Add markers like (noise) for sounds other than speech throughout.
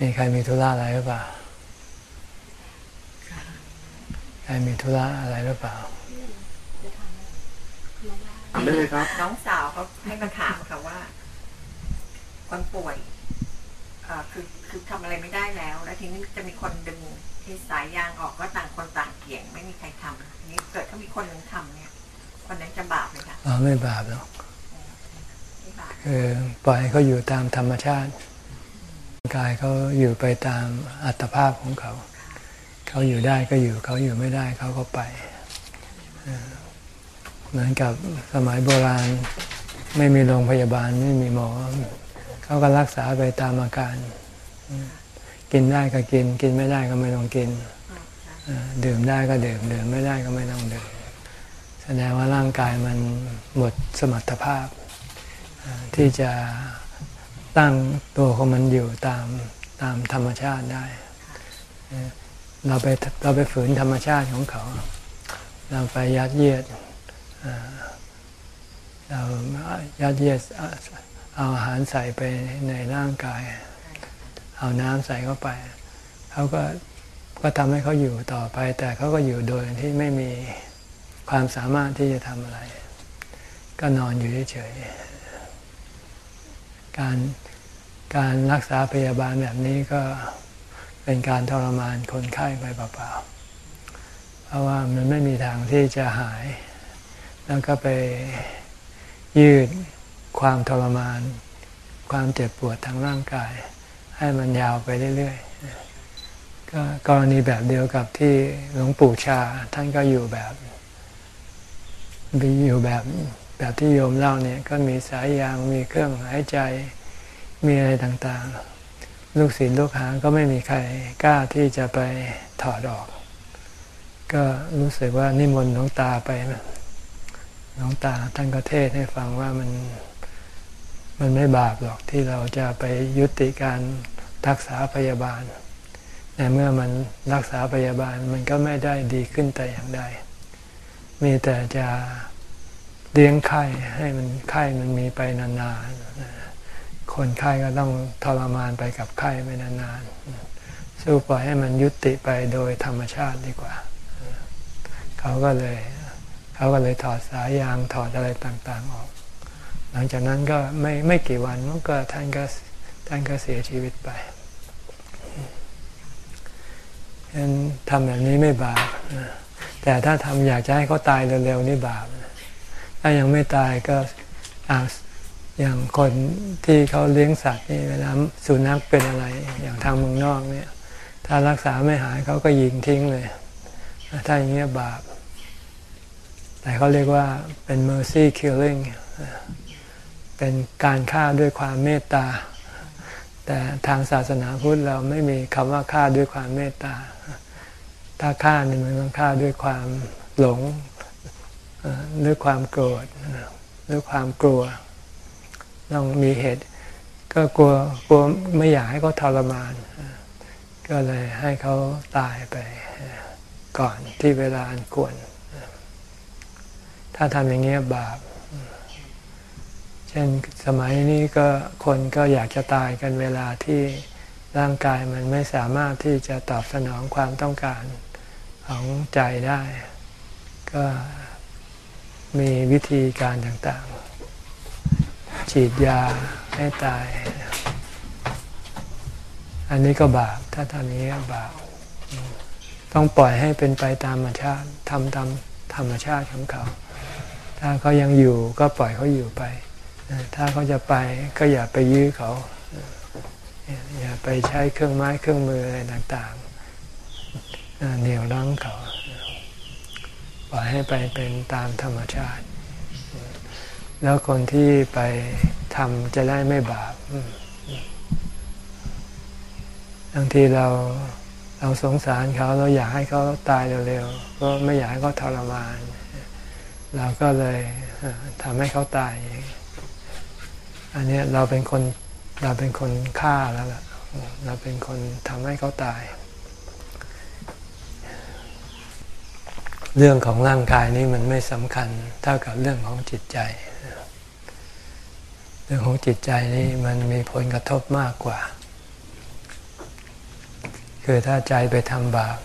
มีใครมีธุระอะไรหรือเปล่า ใครมีธุระอะไรหรือเปล่าถามได้เลยครับ น้องสาวเขาให้มาถามค่ะว่าคนป่วยเอ่อคือคือทำอะไรไม่ได้แล้ว แล้วทีนี้จะมีคนดึงที่สายยางออกก็ต่างคนต่างเกี่ยง ไม่มีใครทำทีนี้เกิดถ้ามีคนหนึ่งทำเนี่ย คนนั้นจะบาปเลยค่ะอ๋อไม่บาปหรอกไม่บาปคือปล่อยให้เขาอยู่ตามธรรมชาติร่าง กายเขาอยู่ไปตามอัตภาพของเขา เขาอยู่ได้ก็อยู่เขาอยู่ไม่ได้เขาก็ไป เหมือนกับสมัยโบราณไม่มีโรงพยาบาลไม่มีหมอ เขาก็รักษาไปตามอาการ กินได้ก็กิน กินไม่ได้ก็ไม่ต้องกิน ดื่มได้ก็ดื่มดื่มไม่ได้ก็ไม่ต้องดื่มแสดงว่าร่างกายมันหมดสมรรถภาพที่จะ ตั้งตัวของมันอยู่ตามตามธรรมชาติได้ เราไปเราไปฝืนธรรมชาติของเขา เราไปยัดเยียดเรายัดเยียดเอาเอาอาหารใส่ไปในร่างกาย เอาน้ำใส่เข้าไป เขาก็ก็ทำให้เขาอยู่ต่อไป แต่เขาก็อยู่โดยที่ไม่มีความสามารถที่จะทำอะไร ก็นอนอยู่เฉยๆการ การรักษาพยาบาลแบบนี้ก็เป็นการทรมานคนไข้ไปเปล่าๆ เพราะว่ามันไม่มีทางที่จะหาย แล้วก็ไปยืดความทรมาน ความเจ็บปวดทางร่างกาย ให้มันยาวไปเรื่อยๆ ก็กรณีแบบเดียวกับที่หลวงปู่ชาท่านก็อยู่แบบมีอยู่แบบแบบที่โยมเล่าเนี่ยก็มีสายยางมีเครื่องหายใจ มีอะไรต่างๆ ลูกศิษย์ลูกหาก็ไม่มีใครกล้าที่จะไปถอดออก ก็รู้สึกว่านิมนต์หลวงตาไปหลวงตาท่านก็เทศให้ฟังว่ามันมันไม่บาปหรอกที่เราจะไปยุติการรักษาพยาบาลในเมื่อมันรักษาพยาบาลมันก็ไม่ได้ดีขึ้นแต่อย่างใด มีแต่จะเลี้ยงไข้ให้มันไข้มันมีไปนานๆ คนไข้ก็ต้องทรมานไปกับไข้ไปนานๆ สู้ปล่อยให้มันยุติไปโดยธรรมชาติดีกว่า เขาก็เลยเขาก็เลยถอดสายยางถอดอะไรต่างๆออก หลังจากนั้นก็ไม่ไม่กี่วันมันก็ท่านก็ท่านก็เสียชีวิตไปฉะนั้นทำแบบนี้ไม่บาปนะแต่ถ้าทำอยากจะให้เขาตายเร็วๆนี่บาปถ้ายังไม่ตายก็ อย่างคนที่เขาเลี้ยงสัตว์นี่เวลาสุนัขเป็นอะไร อย่างทางเมืองนอกเนี่ย ถ้ารักษาไม่หายเขาก็ยิงทิ้งเลย ถ้าอย่างเงี้ยบาป แต่เขาเรียกว่าเป็น mercy killing เป็นการฆ่าด้วยความเมตตา แต่ทางศาสนาพุทธเราไม่มีคำว่าฆ่าด้วยความเมตตา ถ้าฆ่าเนี่ยมันต้องฆ่าด้วยความหลงเอ่อด้วยความโกรธด้วยความกลัว ต้องมีเหตุ ก็กลัวกลัวไม่อยากให้เขาทรมาน ก็เลยให้เขาตายไปก่อนที่เวลาอันควร ถ้าทำอย่างเงี้ยบาป เช่นสมัยนี้ก็คนก็อยากจะตายกันเวลาที่ร่างกายมันไม่สามารถที่จะตอบสนองความต้องการของใจได้ ก็มีวิธีการต่าง ฉีดยาให้ตาย อันนี้ก็บาป ถ้าทำอย่างนี้บาป ต้องปล่อยให้เป็นไปตามธรรมชาติทำตามธรรมชาติของเขา ถ้าเขายังอยู่ก็ปล่อยเขาอยู่ไป ถ้าเขาจะไปก็อย่าไปยื้อเขา อย่าไปใช้เครื่องไม้เครื่องมืออะไรต่างๆเหนี่ยวรั้งเขา ปล่อยให้ไปเป็นตามธรรมชาติ แล้วคนที่ไปทำจะได้ไม่บาปบางทีเราเราสงสารเขาเราอยากให้เขาตายเร็วๆก็ไม่อยากให้เขาทรมาน เราก็เลยทำให้เขาตายอันนี้เราเป็นคนเราเป็นคนฆ่าแล้วล่ะ เราเป็นคนทำให้เขาตาย เรื่องของร่างกายนี้มันไม่สำคัญเท่ากับเรื่องของจิตใจ เรื่องของจิตใจนี่มันมีผลกระทบมากกว่า คือถ้าใจไปทำบาป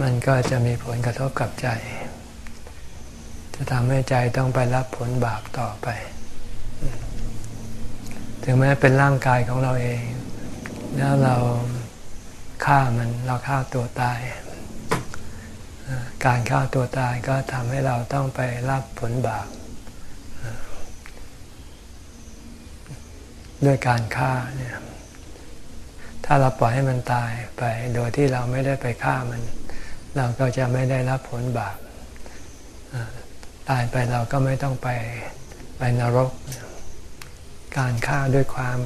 มันก็จะมีผลกระทบกับใจ จะทำให้ใจต้องไปรับผลบาปต่อไป ถึงแม้เป็นร่างกายของเราเอง แล้วเราฆ่ามันเราฆ่าตัวตาย การฆ่าตัวตายก็ทำให้เราต้องไปรับผลบาป ด้วยการฆ่าเนี่ยถ้าเราปล่อยให้มันตายไปโดยที่เราไม่ได้ไปฆ่ามัน เราก็จะไม่ได้รับผลบาปตายไปเราก็ไม่ต้องไปไปนรก การฆ่าด้วยความ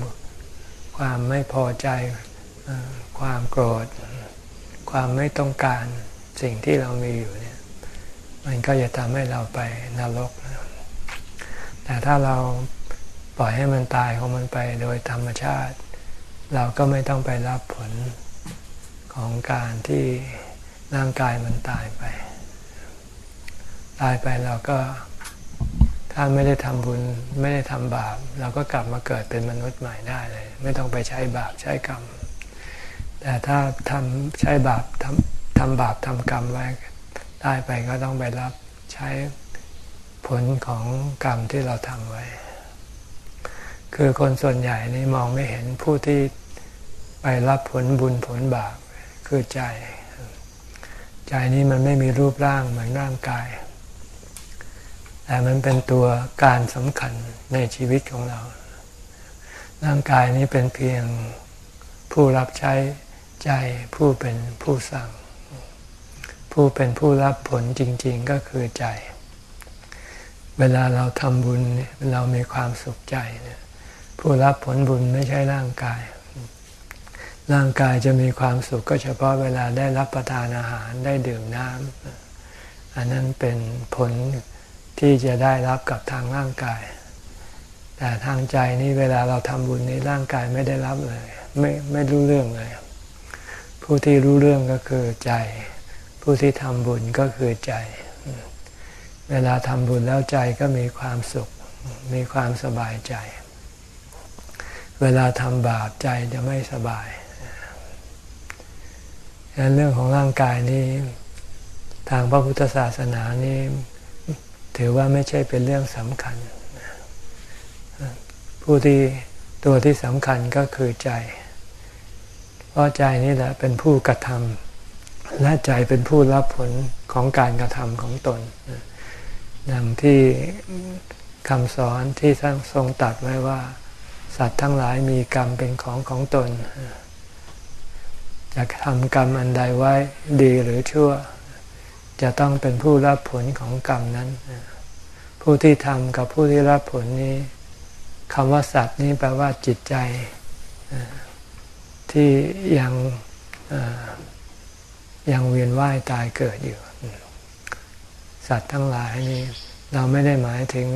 ความไม่พอใจความโกรธ ความไม่ต้องการสิ่งที่เรามีอยู่เนี่ยมันก็จะทำให้เราไปนรก แต่ถ้าเรา ปล่อยให้มันตายของมันไปโดยธรรมชาติ เราก็ไม่ต้องไปรับผลของการที่ร่างกายมันตายไป ตายไปเราก็ถ้าไม่ได้ทำบุญไม่ได้ทำบาป เราก็กลับมาเกิดเป็นมนุษย์ใหม่ได้เลย ไม่ต้องไปใช้บาปใช้กรรม แต่ถ้าทำใช้บาปทำทำบาปทำกรรมไว้ตายไปก็ต้องไปรับใช้ผลของกรรมที่เราทำไว้ คือคนส่วนใหญ่นี่มองไม่เห็นผู้ที่ไปรับผลบุญผลบาปคือใจ ใจนี้มันไม่มีรูปร่างเหมือนร่างกาย แต่มันเป็นตัวการสำคัญในชีวิตของเรา ร่างกายนี้เป็นเพียงผู้รับใช้ใจผู้เป็นผู้สั่ง ผู้เป็นผู้รับผลจริง ๆก็คือใจ เวลาเราทำบุญเรามีความสุขใจเนี่ย ผู้รับผลบุญไม่ใช่ร่างกาย ร่างกายจะมีความสุขก็เฉพาะเวลาได้รับประทานอาหารได้ดื่มน้ำอันนั้นเป็นผลที่จะได้รับกับทางร่างกาย แต่ทางใจนี่เวลาเราทำบุญนี้ร่างกายไม่ได้รับเลย ไม่ไม่รู้เรื่องเลย ผู้ที่รู้เรื่องก็คือใจ ผู้ที่ทำบุญก็คือใจ เวลาทำบุญแล้วใจก็มีความสุข มีความสบายใจ เวลาทำบาปใจจะไม่สบายดังนั้นเรื่องของร่างกายนี้ ทางพระพุทธศาสนานี้ ถือว่าไม่ใช่เป็นเรื่องสำคัญ ผู้ที่ตัวที่สำคัญก็คือใจ เพราะใจนี่แหละเป็นผู้กระทำและใจเป็นผู้รับผลของการกระทำของตนดังที่คำสอนที่ท่านทรงตัดไว้ว่า สัตว์ทั้งหลายมีกรรมเป็นของของตน จะทำกรรมอันใดไว้ดีหรือชั่ว จะต้องเป็นผู้รับผลของกรรมนั้น ผู้ที่ทำกับผู้ที่รับผลนี้คำว่าสัตว์นี้แปลว่าจิตใจที่ยังยังเวียนว่ายตายเกิดอยู่ สัตว์ทั้งหลายนี้ เราไม่ได้หมายถึง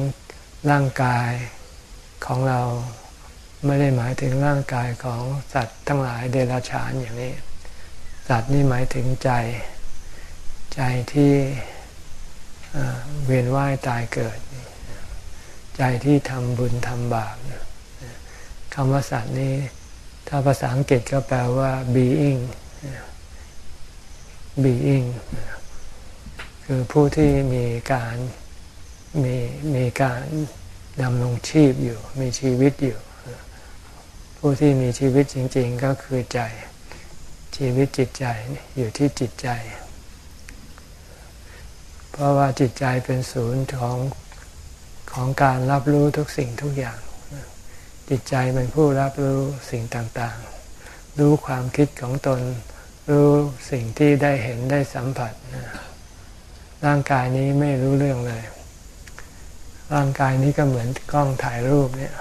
ร่างกายของเรา ไม่ได้หมายถึงร่างกายของสัตว์ทั้งหลายเดรัจฉานอย่างนี้ สัตว์นี่หมายถึงใจ ใจที่เวียนว่ายตายเกิด ใจที่ทำบุญทำบาปคำว่าสัตว์นี้ ถ้าภาษาอังกฤษก็แปลว่า being being คือผู้ที่มีการมีมีการดำรงชีพอยู่ มีชีวิตอยู่ ผู้ที่มีชีวิตจริง ๆ ก็คือใจ ชีวิตจิตใจอยู่ที่จิตใจ เพราะว่าจิตใจเป็นศูนย์ของของการรับรู้ทุกสิ่งทุกอย่าง จิตใจเป็นผู้รับรู้สิ่งต่างๆ รู้ความคิดของตน รู้สิ่งที่ได้เห็นได้สัมผัส ร่างกายนี้ไม่รู้เรื่องเลย ร่างกายนี้ก็เหมือนกล้องถ่ายรูปเนี่ย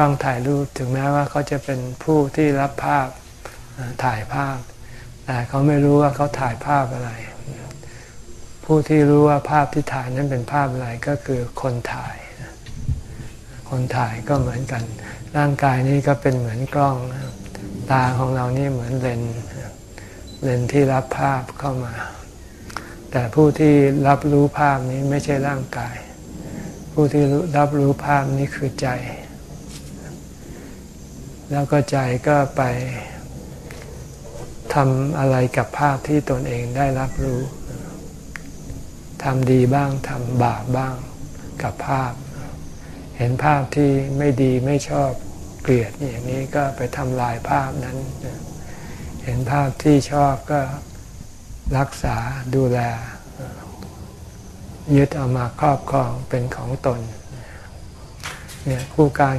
ล้องถ่ายรูปถึงแม้ว่าเขาจะเป็นผู้ที่รับภาพถ่ายภาพ แต่เขาไม่รู้ว่าเขาถ่ายภาพอะไร ผู้ที่รู้ว่าภาพที่ถ่ายนั้นเป็นภาพอะไรก็คือคนถ่าย คนถ่ายก็เหมือนกัน ร่างกายนี้ก็เป็นเหมือนกล้อง ตาของเรานี่เหมือนเลนเลนที่รับภาพเข้ามา แต่ผู้ที่รับรู้ภาพนี้ไม่ใช่ร่างกาย ผู้ที่รับรู้ภาพนี้คือใจ แล้วก็ใจก็ไปทำอะไรกับภาพที่ตนเองได้รับรู้ทำดีบ้างทำบาปบ้างกับภาพ เห็นภาพที่ไม่ดีไม่ชอบเกลียดอย่างนี้ก็ไปทำลายภาพนั้น เห็นภาพที่ชอบก็รักษาดูแล ยึดเอามาครอบครองเป็นของตนเนี่ยผู้การ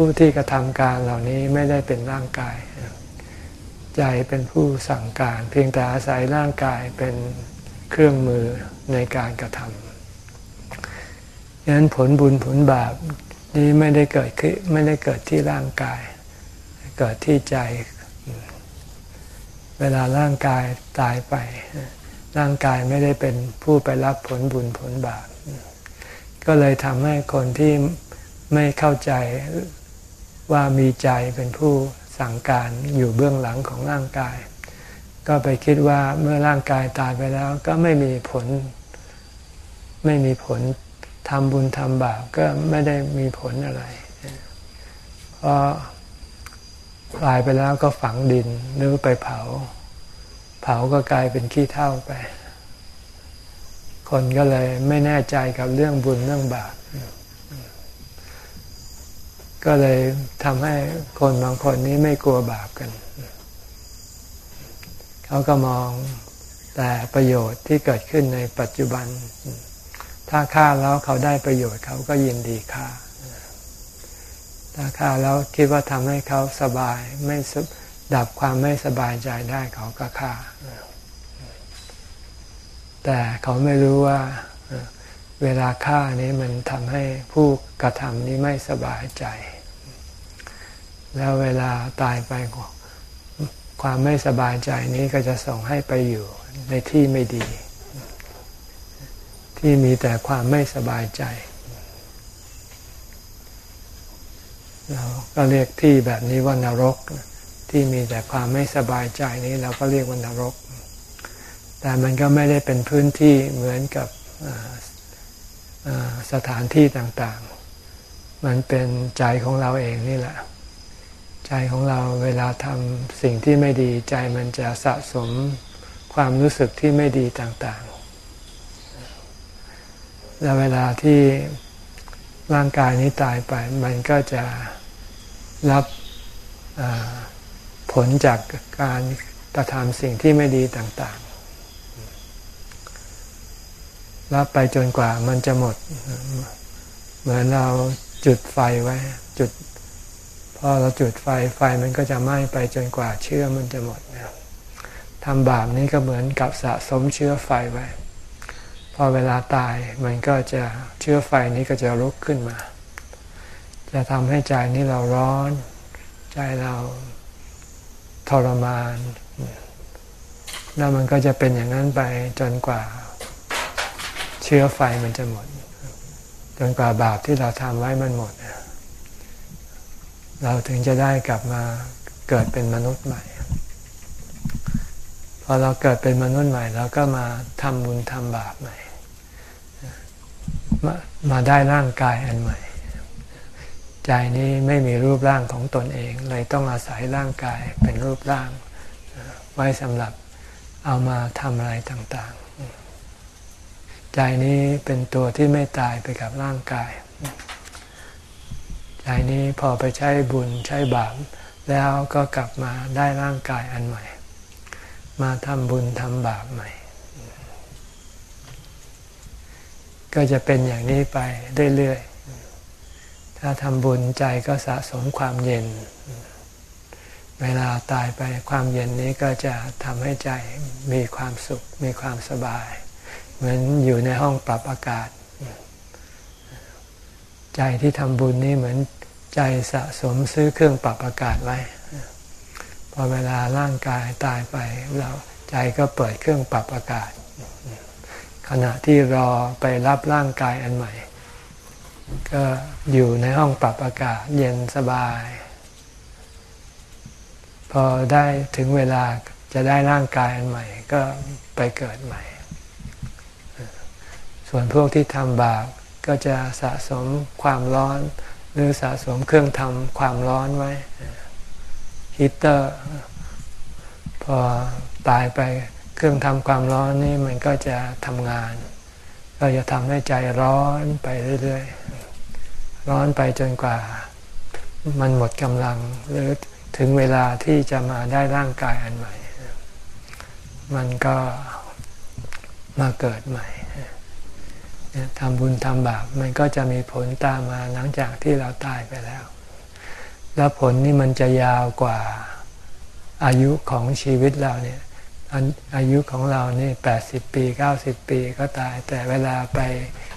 ผู้ที่กระทำการเหล่านี้ไม่ได้เป็นร่างกาย ใจเป็นผู้สั่งการ เพียงแต่อาศัยร่างกายเป็นเครื่องมือในการกระทำดังนั้นผลบุญผลบาปนี้ไม่ได้เกิดขึ้นไม่ได้เกิดที่ร่างกาย เกิดที่ใจ เวลาร่างกายตายไป ร่างกายไม่ได้เป็นผู้ไปรับผลบุญผลบาปก็เลยทำให้คนที่ไม่เข้าใจ ว่ามีใจเป็นผู้สั่งการอยู่เบื้องหลังของร่างกาย ก็ไปคิดว่าเมื่อร่างกายตายไปแล้วก็ไม่มีผล ไม่มีผลทำบุญทำบาปก็ไม่ได้มีผลอะไรเพราะตายไปแล้วก็ฝังดินหรือไปเผา เผาก็กลายเป็นขี้เท่าไป คนก็เลยไม่แน่ใจกับเรื่องบุญเรื่องบาป ก็เลยทำให้คนบางคนนี้ไม่กลัวบาปกัน เขาก็มองแต่ประโยชน์ที่เกิดขึ้นในปัจจุบัน ถ้าฆ่าแล้วเขาได้ประโยชน์เขาก็ยินดีฆ่า ถ้าฆ่าแล้วคิดว่าทำให้เขาสบายไม่ดับความไม่สบายใจได้เขาก็ฆ่า แต่เขาไม่รู้ว่า เวลาฆ่านี้มันทำให้ผู้กระทำนี้ไม่สบายใจ แล้วเวลาตายไปความไม่สบายใจนี้ก็จะส่งให้ไปอยู่ในที่ไม่ดี ที่มีแต่ความไม่สบายใจ เราก็เรียกที่แบบนี้ว่านรก ที่มีแต่ความไม่สบายใจนี้เราก็เรียกว่านรก แต่มันก็ไม่ได้เป็นพื้นที่เหมือนกับ สถานที่ต่างๆ มันเป็นใจของเราเองนี่แหละ ใจของเราเวลาทำสิ่งที่ไม่ดีใจมันจะสะสมความรู้สึกที่ไม่ดีต่างๆ แล้วเวลาที่ร่างกายนี้ตายไป มันก็จะรับผลจากการกระทำสิ่งที่ไม่ดีต่าง รับไปจนกว่ามันจะหมด เหมือนเราจุดไฟไว้ จุดพอเราจุดไฟไฟมันก็จะไหม้ไปจนกว่าเชื้อมันจะหมดนะทำบาปนี้ก็เหมือนกับสะสมเชื้อไฟไว้ พอเวลาตายมันก็จะเชื้อไฟนี้ก็จะลุกขึ้นมา จะทำให้ใจนี้เราร้อน ใจเราทรมาน แล้วมันก็จะเป็นอย่างนั้นไปจนกว่า เชื้อไฟมันจะหมด จนกว่าบาปที่เราทำไว้มันหมด เราถึงจะได้กลับมาเกิดเป็นมนุษย์ใหม่ พอเราเกิดเป็นมนุษย์ใหม่เราก็มาทำบุญทำบาปใหม่ มามาได้ร่างกายอันใหม่ ใจนี้ไม่มีรูปร่างของตนเอง เลยต้องอาศัยร่างกายเป็นรูปร่าง ไว้สำหรับเอามาทำอะไรต่างๆ ใจนี้เป็นตัวที่ไม่ตายไปกับร่างกาย ใจนี้พอไปใช้บุญใช้บาปแล้วก็กลับมาได้ร่างกายอันใหม่ มาทำบุญทำบาปใหม่ ก็จะเป็นอย่างนี้ไปเรื่อยๆ ถ้าทำบุญใจก็สะสมความเย็น เวลาตายไปความเย็นนี้ก็จะทำให้ใจมีความสุขมีความสบาย เหมือนอยู่ในห้องปรับอากาศ ใจที่ทำบุญนี่เหมือนใจสะสมซื้อเครื่องปรับอากาศไว้พอเวลาร่างกายตายไปเราใจก็เปิดเครื่องปรับอากาศ ขณะที่รอไปรับร่างกายอันใหม่ ก็อยู่ในห้องปรับอากาศเย็นสบาย พอได้ถึงเวลาจะได้ร่างกายอันใหม่ ก็ไปเกิดใหม่ ส่วนพวกที่ทำบาปก็จะสะสมความร้อน หรือสะสมเครื่องทำความร้อนไว้ฮีเตอร์พพอตายไปเครื่องทำความร้อนนี่มันก็จะทำงาน ก็จะทำให้ใจร้อนไปเรื่อยๆ ร้อนไปจนกว่า มันหมดกำลัง หรือถึงเวลาที่จะมาได้ร่างกายอันใหม่ มันก็มาเกิดใหม่ ทำบุญทำบาปมันก็จะมีผลตามมาหลังจากที่เราตายไปแล้ว แล้วผลนี่มันจะยาวกว่าอายุของชีวิตเราเนี่ยอายุของเรานี่แปดสิบปีเก้าสิบปีก็ตาย แต่เวลาไป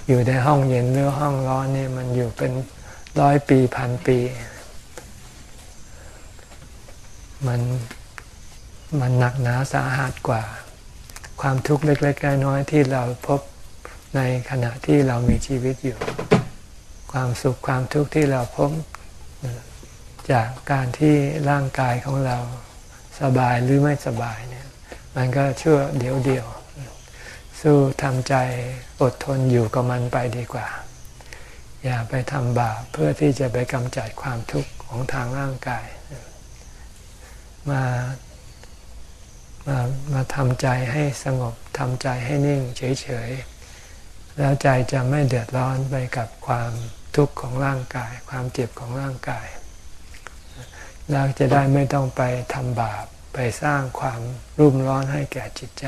อยู่ในห้องเย็นหรือห้องร้อนนี่มันอยู่เป็นร้อยปีพันปี มันมันหนักหนาสาหัสกว่า ความทุกข์เล็กๆน้อยๆที่เราพบ ในขณะที่เรามีชีวิตอยู่ ความสุขความทุกข์ที่เราพบจากการที่ร่างกายของเราสบายหรือไม่สบายเนี่ย มันก็ชั่วเดียวเดียว สู้ทำใจอดทนอยู่กับมันไปดีกว่า อย่าไปทำบาปเพื่อที่จะไปกำจัดความทุกข์ของทางร่างกาย มามามาทำใจให้สงบทำใจให้นิ่งเฉยๆ แล้วใจจะไม่เดือดร้อนไปกับความทุกข์ของร่างกาย ความเจ็บของร่างกายแล้วจะได้ไม่ต้องไปทำบาปไปสร้างความรุ่มร้อนให้แก่จิตใจ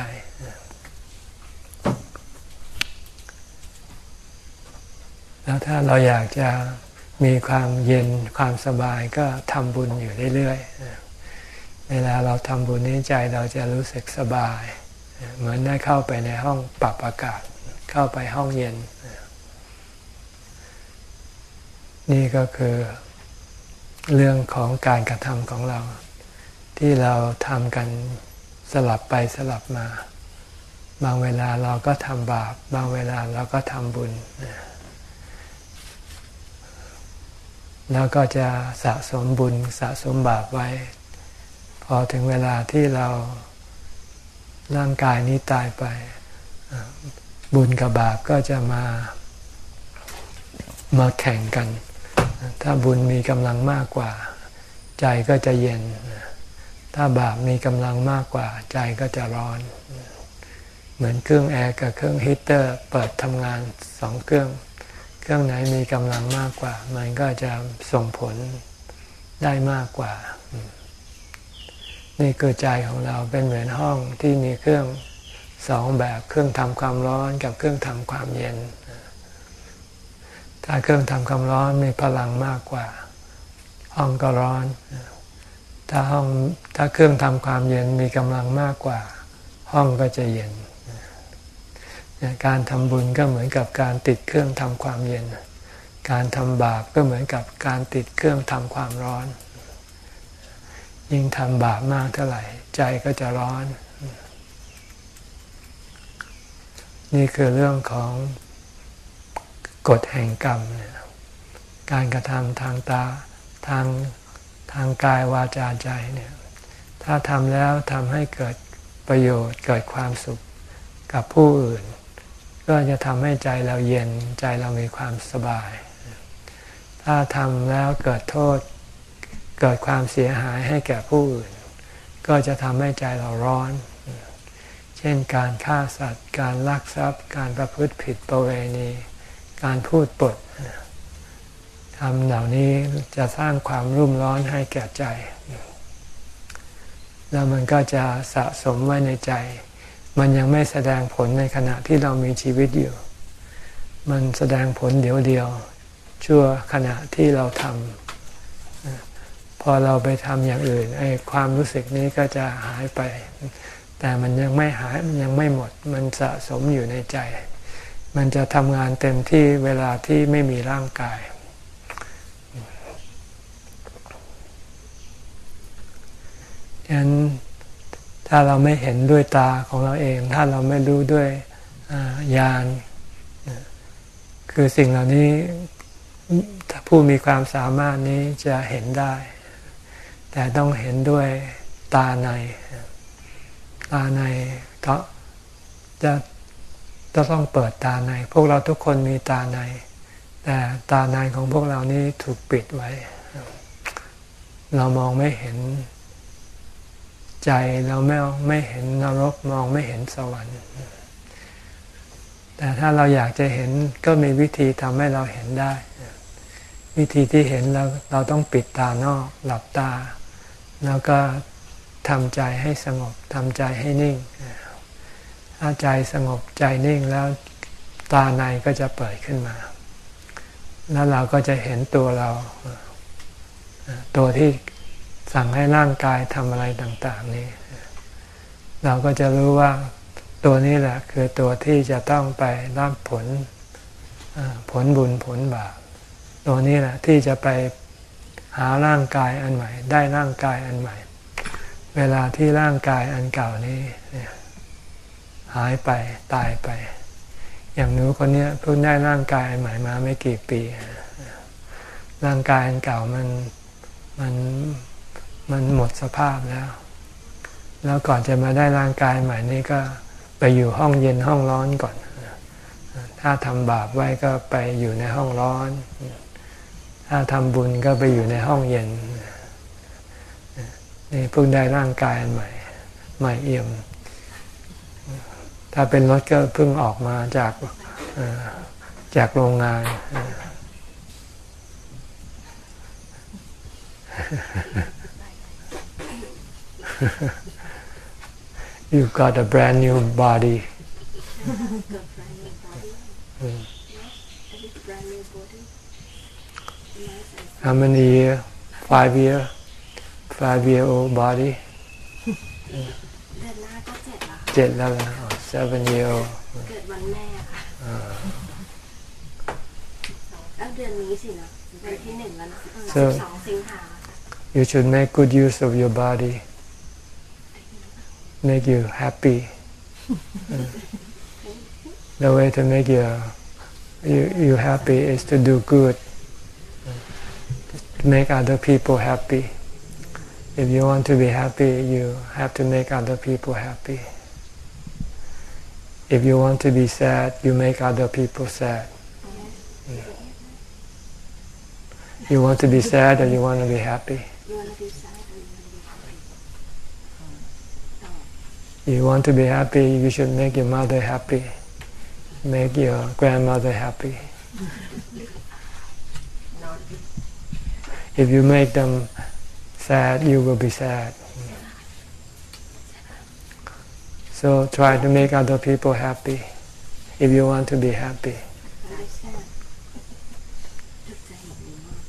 แล้วถ้าเราอยากจะมีความเย็นความสบายก็ทำบุญอยู่เรื่อยๆ เวลาเราทำบุญนี้ใจเราจะรู้สึกสบาย เหมือนได้เข้าไปในห้องปรับอากาศ เข้าไปห้องเย็น นี่ก็คือเรื่องของการกระทำของเรา ที่เราทำกันสลับไปสลับมา บางเวลาเราก็ทำบาป บางเวลาเราก็ทำบุญ แล้วก็จะสะสมบุญสะสมบาปไว้ พอถึงเวลาที่เราร่างกายนี้ตายไป บุญกับบาปก็จะมามาแข่งกัน ถ้าบุญมีกำลังมากกว่า ใจก็จะเย็น ถ้าบาปมีกำลังมากกว่า ใจก็จะร้อน เหมือนเครื่องแอร์กับเครื่องฮีเตอร์เปิดทำงานสองเครื่อง เครื่องไหนมีกำลังมากกว่า มันก็จะส่งผลได้มากกว่า นี่คือใจของเราเป็นเหมือนห้องที่มีเครื่อง สองแบบเครื่องทำความร้อนกับเครื่องทำความเย็น ถ้าเครื่องทำความร้อนมีพลังมากกว่า ห้องก็ร้อน ถ้าห้องถ้าเครื่องทำความเย็นมีกำลังมากกว่า ห้องก็จะเย็น การทำบุญก็เหมือนกับการติดเครื่องทำความเย็น การทำบาปก็เหมือนกับการติดเครื่องทำความร้อน ยิ่งทำบาปมากเท่าไหร่ ใจก็จะร้อน นี่คือเรื่องของกฎแห่งกรรม การกระทำทางตาทางทางกายวาจาใจเนี่ยถ้าทำแล้วทำให้เกิดประโยชน์เกิดความสุขกับผู้อื่น ก็จะทำให้ใจเราเย็นใจเรามีความสบาย ถ้าทำแล้วเกิดโทษเกิดความเสียหายให้แก่ผู้อื่น ก็จะทำให้ใจเราร้อน เช่นการฆ่าสัตว์ การลักทรัพย์ การประพฤติผิดประเวณี การพูดปดทำเหล่านี้จะสร้างความรุ่มร้อนให้แก่ใจ แล้วมันก็จะสะสมไว้ในใจ มันยังไม่แสดงผลในขณะที่เรามีชีวิตอยู่ มันแสดงผลเดียวเดียว ชั่วขณะที่เราทำพอเราไปทำอย่างอื่นไอ้ความรู้สึกนี้ก็จะหายไป แต่มันยังไม่หายมันยังไม่หมด มันสะสมอยู่ในใจ มันจะทำงานเต็มที่เวลาที่ไม่มีร่างกาย ฉะนั้นถ้าเราไม่เห็นด้วยตาของเราเอง ถ้าเราไม่รู้ด้วยญาณคือสิ่งเหล่านี้ผู้มีความสามารถนี้จะเห็นได้ แต่ต้องเห็นด้วยตาใน ตาในจะจะต้องเปิดตาใน พวกเราทุกคนมีตาใน แต่ตาในของพวกเรานี้ถูกปิดไว้ เรามองไม่เห็นใจเราไม่ไม่เห็นนรกมองไม่เห็นสวรรค์ แต่ถ้าเราอยากจะเห็นก็มีวิธีทำให้เราเห็นได้ วิธีที่เห็นเราเราต้องปิดตานอกหลับตา แล้วก็ ทำใจให้สงบทำใจให้นิ่งถ้าใจสงบใจนิ่งแล้วตาในก็จะเปิดขึ้นมา แล้วเราก็จะเห็นตัวเรา ตัวที่สั่งให้ร่างกายทำอะไรต่าง ๆ นี้ เราก็จะรู้ว่าตัวนี้แหละ คือตัวที่จะต้องไปรับผลผลบุญผลบาปตัวนี้แหละที่จะไปหาร่างกายอันใหม่ ได้ร่างกายอันใหม่ เวลาที่ร่างกายอันเก่านี้หายไปตายไป อย่างหนูคนนี้เพิ่งได้ร่างกายใหม่มาไม่กี่ปี ร่างกายอันเก่ามันมันมันหมดสภาพแล้ว แล้วก่อนจะมาได้ร่างกายใหม่นี้ก็ไปอยู่ห้องเย็นห้องร้อนก่อน ถ้าทำบาปไว้ก็ไปอยู่ในห้องร้อน ถ้าทำบุญก็ไปอยู่ในห้องเย็น นี่เพิ่งได้ร่างกายใหม่ ใหม่เอี่ยม ถ้าเป็นรถก็เพิ่งออกมาจากจากโรงงาน you got a brand new body. How many year? Five year? Five year old body? เดือนหน้าก็เจ็ดละ เจ็ดแล้วนะ seven year old เกิดวันแม่ค่ะแล้วเดือนนี้สินะวันที่หนึ่งวันสิบสองสิงหาค่ะ You should make good use of your body. Make you happy. the way to make you, you you happy is to do good. To make other people happy. If you want to be happy, you have to make other people happy. If you want to be sad, you make other people sad. You want to be sad or you want to be happy? You wanna be sad or you wanna be happy? You want to be happy, you should make your mother happy. Make your grandmother happy. (laughs) If you make them sad, you will be sad. So try to make other people happy if you want to be happy. Understand? ถูกใจหนูมาก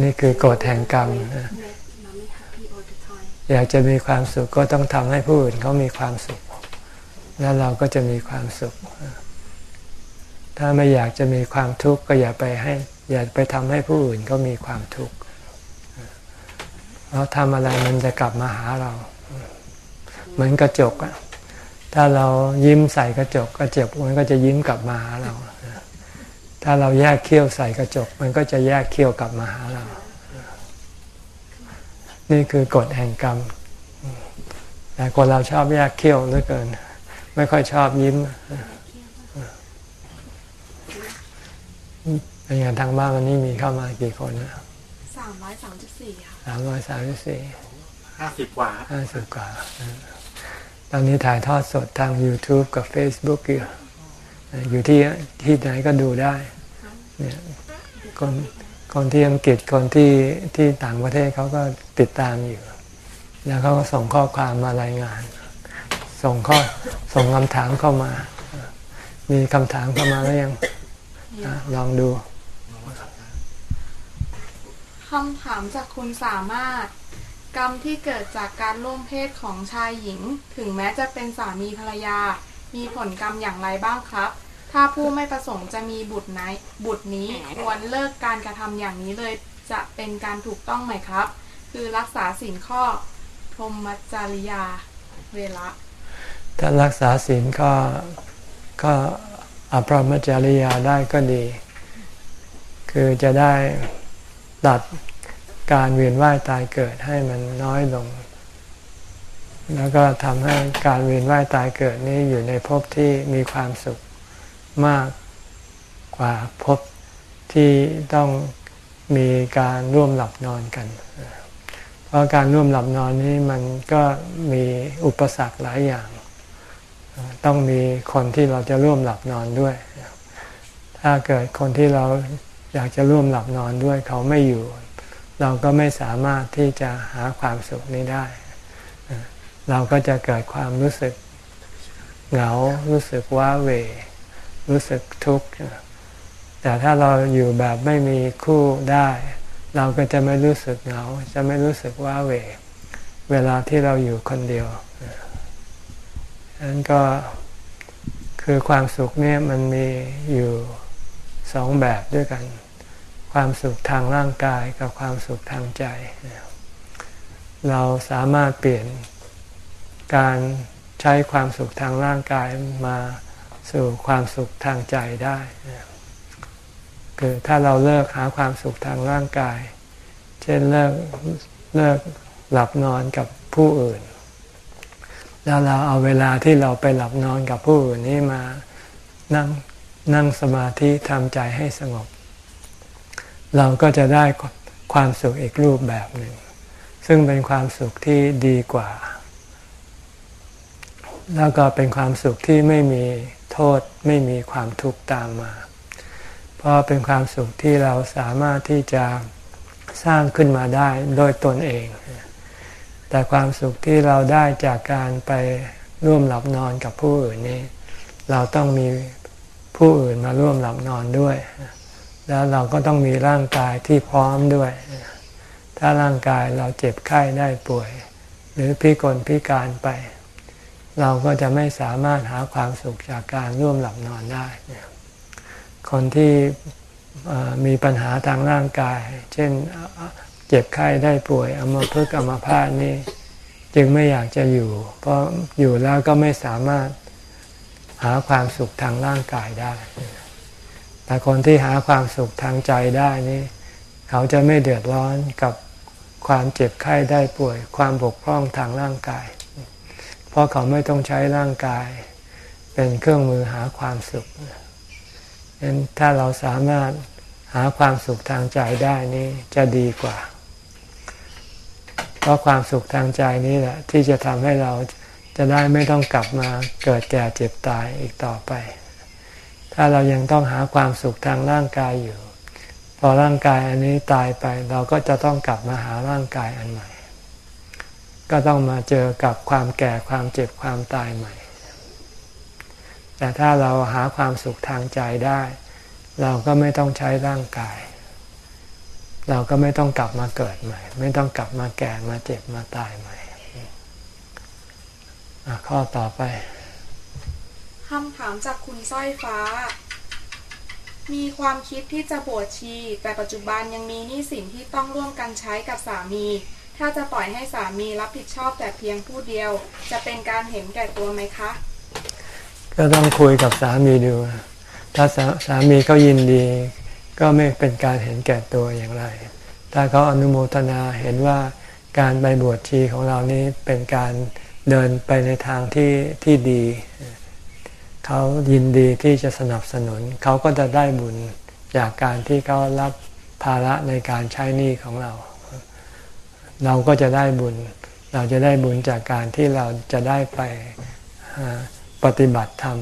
นี่คือกฎแห่งกรรมนะ Make mommy happy all the time อยากจะมีความสุขก็ต้องทำให้ผู้อื่นเขามีความสุข แล้วเราก็จะมีความสุข ถ้าไม่อยากจะมีความทุกข์ก็อย่าไปให้ อย่าไปทำให้ผู้อื่นเขามีความทุกข์เราทำอะไรมันจะกลับมาหาเรา เหมือนกระจกอะถ้าเรายิ้มใส่กระจกกระจกมันก็จะยิ้มกลับมาหาเรา ถ้าเราแยกเขี้ยวใส่กระจก มันก็จะแยกเขี้ยวกลับมาหาเรา นี่คือกฎแห่งกรรม แต่คนเราชอบแยกเขี้ยวเหลือเกิน ไม่ค่อยชอบยิ้ม เป็นไงทางบ้านวันนี้มีเข้ามากี่คนนะสามร้อยสามสิบสี่ค่ะสามร้อยสามสิบสี่ห้าสิบกว่าครับห้าสิบกว่า ตอนนี้ถ่ายทอดสดทาง YouTube กับ Facebook อยู่อยู่ที่ที่ไหนก็ดูได้ เนี่ยคนคนที่อังกฤษคนที่ที่ต่างประเทศเขาก็ติดตามอยู่ แล้วเขาก็ส่งข้อความมารายงาน ส่งข้อส่งคำถามเข้ามา มีคำถามเข้ามาแล้วยังอะลองดู คำถามจากคุณสามารถ กรรมที่เกิดจากการร่วมเพศของชายหญิง ถึงแม้จะเป็นสามีภรรยา มีผลกรรมอย่างไรบ้างครับ ถ้าผู้ไม่ประสงค์จะมีบุตรไหนบุตรนี้ควรเลิกการกระทำอย่างนี้เลยจะเป็นการถูกต้องไหมครับ คือรักษาสินข้อพรหมจริยาเวละถ้ารักษาศีลก็ก็อภรรมจริยาได้ก็ดี คือจะได้ ตัดการเวียนว่ายตายเกิดให้มันน้อยลง แล้วก็ทำให้การเวียนว่ายตายเกิดนี้อยู่ในภพที่มีความสุขมากกว่าภพที่ต้องมีการร่วมหลับนอนกัน เพราะการร่วมหลับนอนนี้มันก็มีอุปสรรคหลายอย่าง ต้องมีคนที่เราจะร่วมหลับนอนด้วย ถ้าเกิดคนที่เรา อยากจะร่วมหลับนอนด้วยเขาไม่อยู่ เราก็ไม่สามารถที่จะหาความสุขนี้ได้ เราก็จะเกิดความรู้สึกเหงา รู้สึกว้าเว รู้สึกทุกข์ แต่ถ้าเราอยู่แบบไม่มีคู่ได้ เราก็จะไม่รู้สึกเหงา จะไม่รู้สึกว้าเว เวลาที่เราอยู่คนเดียวนั้นก็คือความสุขเนี่ยมันมีอยู่สองแบบด้วยกัน ความสุขทางร่างกายกับความสุขทางใจ เราสามารถเปลี่ยนการใช้ความสุขทางร่างกายมาสู่ความสุขทางใจได้คือถ้าเราเลิกหาความสุขทางร่างกาย เช่นเลิกเลิกหลับนอนกับผู้อื่น แล้วเราเอาเวลาที่เราไปหลับนอนกับผู้อื่นนี้มานั่งนั่งสมาธิทำใจให้สงบ เราก็จะได้ความสุขอีกรูปแบบหนึ่ง ซึ่งเป็นความสุขที่ดีกว่า แล้วก็เป็นความสุขที่ไม่มีโทษไม่มีความทุกข์ตามมา เพราะเป็นความสุขที่เราสามารถที่จะสร้างขึ้นมาได้โดยตนเอง แต่ความสุขที่เราได้จากการไปร่วมหลับนอนกับผู้อื่นนี้ เราต้องมีผู้อื่นมาร่วมหลับนอนด้วย แล้วเราก็ต้องมีร่างกายที่พร้อมด้วย ถ้าร่างกายเราเจ็บไข้ได้ป่วย หรือพิกลพิการไป เราก็จะไม่สามารถหาความสุขจากการร่วมหลับนอนได้ คนที่มีปัญหาทางร่างกาย เช่นเจ็บไข้ได้ป่วยอมาพึกอมาพาดนี่จึงไม่อยากจะอยู่ เพราะอยู่แล้วก็ไม่สามารถหาความสุขทางร่างกายได้ แต่คนที่หาความสุขทางใจได้นี่ เขาจะไม่เดือดร้อนกับความเจ็บไข้ได้ป่วย ความบกพร่องทางร่างกาย เพราะเขาไม่ต้องใช้ร่างกาย เป็นเครื่องมือหาความสุขฉะนั้นถ้าเราสามารถหาความสุขทางใจได้นี่จะดีกว่า เพราะความสุขทางใจนี้แหละที่จะทำให้เราจะได้ไม่ต้องกลับมาเกิดแก่เจ็บตายอีกต่อไป ถ้าเรายังต้องหาความสุขทางร่างกายอยู่ พอร่างกายอันนี้ตายไป เราก็จะต้องกลับมาหาร่างกายอันใหม่ ก็ต้องมาเจอกับความแก่ความเจ็บความตายใหม่ แต่ถ้าเราหาความสุขทางใจได้ เราก็ไม่ต้องใช้ร่างกาย เราก็ไม่ต้องกลับมาเกิดใหม่ ไม่ต้องกลับมาแก่มาเจ็บมาตายใหม่ข้อต่อไป คำถามจากคุณสร้อยฟ้า มีความคิดที่จะบวชชี แต่ปัจจุบันยังมีหนี้สินที่ต้องร่วมกันใช้กับสามี ถ้าจะปล่อยให้สามีรับผิดชอบแต่เพียงผู้เดียว จะเป็นการเห็นแก่ตัวไหมคะ ก็ต้องคุยกับสามีดู ถ้าสาสามีเขายินดี ก็ไม่เป็นการเห็นแก่ตัวอย่างไร ถ้าเขาอนุโมทนาเห็นว่าการไปบวชชีของเรานี้เป็นการเดินไปในทางที่ที่ดีเขายินดีที่จะสนับสนุน เขาก็จะได้บุญจากการที่เขารับภาระในการใช้หนี้ของเรา เราก็จะได้บุญ เราจะได้บุญจากการที่เราจะได้ไปปฏิบัติธรรม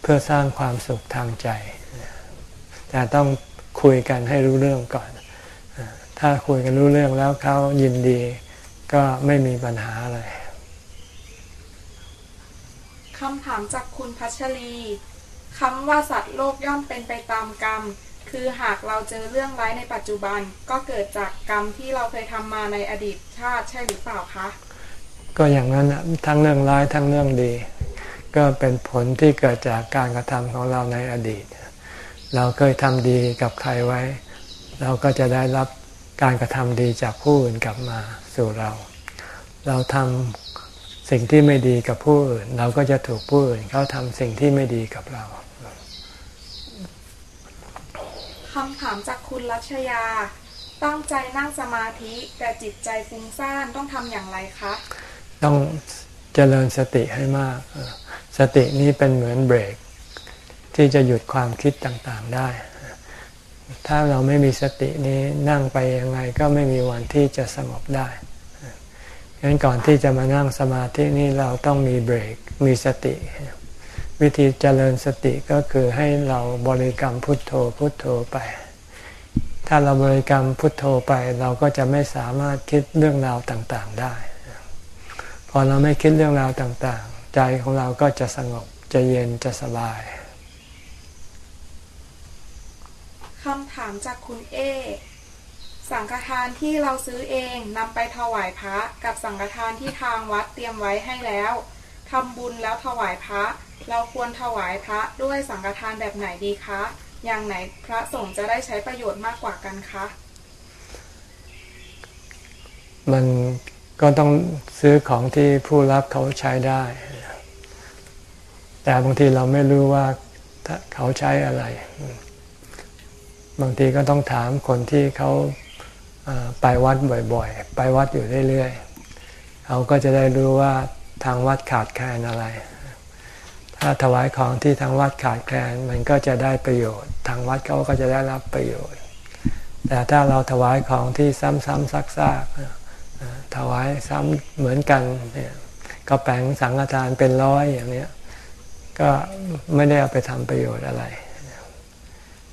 เพื่อสร้างความสุขทางใจ แต่ต้องคุยกันให้รู้เรื่องก่อน ถ้าคุยกันรู้เรื่องแล้วเขายินดีก็ไม่มีปัญหาอะไร คำถามจากคุณพัชรีคำว่าสัตว์โลกย่อมเป็นไปตามกรรม คือหากเราเจอเรื่องร้ายในปัจจุบัน ก็เกิดจากกรรมที่เราเคยทำมาในอดีตชาติใช่หรือเปล่าคะ ก็อย่างนั้นทั้งเรื่องร้ายทั้งเรื่องดี ก็เป็นผลที่เกิดจากการกระทำของเราในอดีต เราเคยทำดีกับใครไว้ เราก็จะได้รับการกระทำดีจากผู้อื่นกลับมาสู่เรา เราทำ สิ่งที่ไม่ดีกับผู้อื่น เราก็จะถูกผู้อื่นเขาทำสิ่งที่ไม่ดีกับเราคำถามจากคุณรัชยา ตั้งใจนั่งสมาธิแต่จิตใจฟุ้งซ่านต้องทำอย่างไรคะ ต้องเจริญสติให้มาก สตินี้เป็นเหมือนเบรก ที่จะหยุดความคิดต่างๆได้พถ้าเราไม่มีสตินี้นั่งไปยังไงก็ไม่มีวันที่จะสงบได้ งั้นก่อนที่จะมานั่งสมาธินี่เราต้องมีเบรกมีสติ วิธีเจริญสติก็คือให้เราบริกรรมพุทโธพุทโธไป ถ้าเราบริกรรมพุทโธไป เราก็จะไม่สามารถคิดเรื่องราวต่างๆได้ พอเราไม่คิดเรื่องราวต่างๆ ใจของเราก็จะสงบจะเย็นจะสบายคำถามจากคุณเอ สังฆทานที่เราซื้อเองนำไปถวายพระ กับสังฆทานที่ทางวัดเตรียมไว้ให้แล้วทำบุญแล้วถวายพระ เราควรถวายพระด้วยสังฆทานแบบไหนดีคะ อย่างไหนพระสงฆ์จะได้ใช้ประโยชน์มากกว่ากันคะ มันก็ต้องซื้อของที่ผู้รับเขาใช้ได้ แต่บางทีเราไม่รู้ว่าเขาใช้อะไร บางทีก็ต้องถามคนที่เขา ไปวัดบ่อยๆ ไปวัดอยู่เรื่อยๆเขาก็จะได้รู้ว่าทางวัดขาดแคลนอะไร ถ้าถวายของที่ทางวัดขาดแคลนมันก็จะได้ประโยชน์ ทางวัดเขาก็จะได้รับประโยชน์ แต่ถ้าเราถวายของที่ซ้ำๆซักๆถวายซ้ำเหมือนกันเนี่ยก็แปลงสังฆทานเป็นร้อยอย่างนี้ก็ไม่ได้เอาไปทำประโยชน์อะไร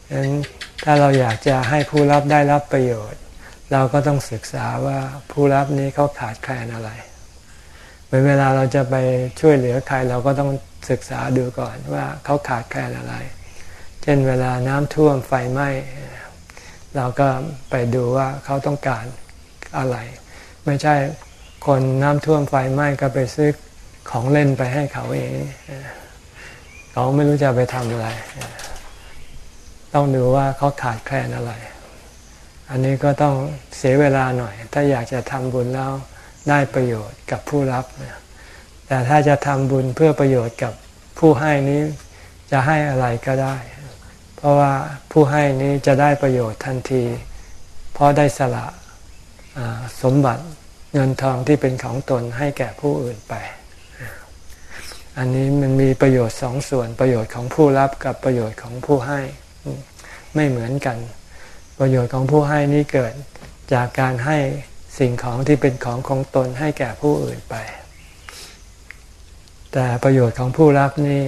ฉะนั้นถ้าเราอยากจะให้ผู้รับได้รับประโยชน์ เราก็ต้องศึกษาว่าผู้รับนี้เขาขาดแคลนอะไรเหมือนเวลาเราจะไปช่วยเหลือใครเราก็ต้องศึกษาดูก่อนว่าเขาขาดแคลนอะไร เช่นเวลาน้ำท่วมไฟไหม้เราก็ไปดูว่าเขาต้องการอะไร ไม่ใช่คนน้ำท่วมไฟไหม้ก็ไปซื้อของเล่นไปให้เขาเองเขาไม่รู้จะไปทำอะไร ต้องดูว่าเขาขาดแคลนอะไร อันนี้ก็ต้องเสียเวลาหน่อย ถ้าอยากจะทำบุญแล้วได้ประโยชน์กับผู้รับ แต่ถ้าจะทำบุญเพื่อประโยชน์กับผู้ให้นี้จะให้อะไรก็ได้ เพราะว่าผู้ให้นี้จะได้ประโยชน์ทันที เพราะได้สละสมบัติเงินทองที่เป็นของตนให้แก่ผู้อื่นไป อันนี้มันมีประโยชน์สองส่วนประโยชน์ของผู้รับกับประโยชน์ของผู้ให้ไม่เหมือนกัน ประโยชน์ของผู้ให้นี้เกิดจากการให้สิ่งของที่เป็นของของตนให้แก่ผู้อื่นไป แต่ประโยชน์ของผู้รับนี่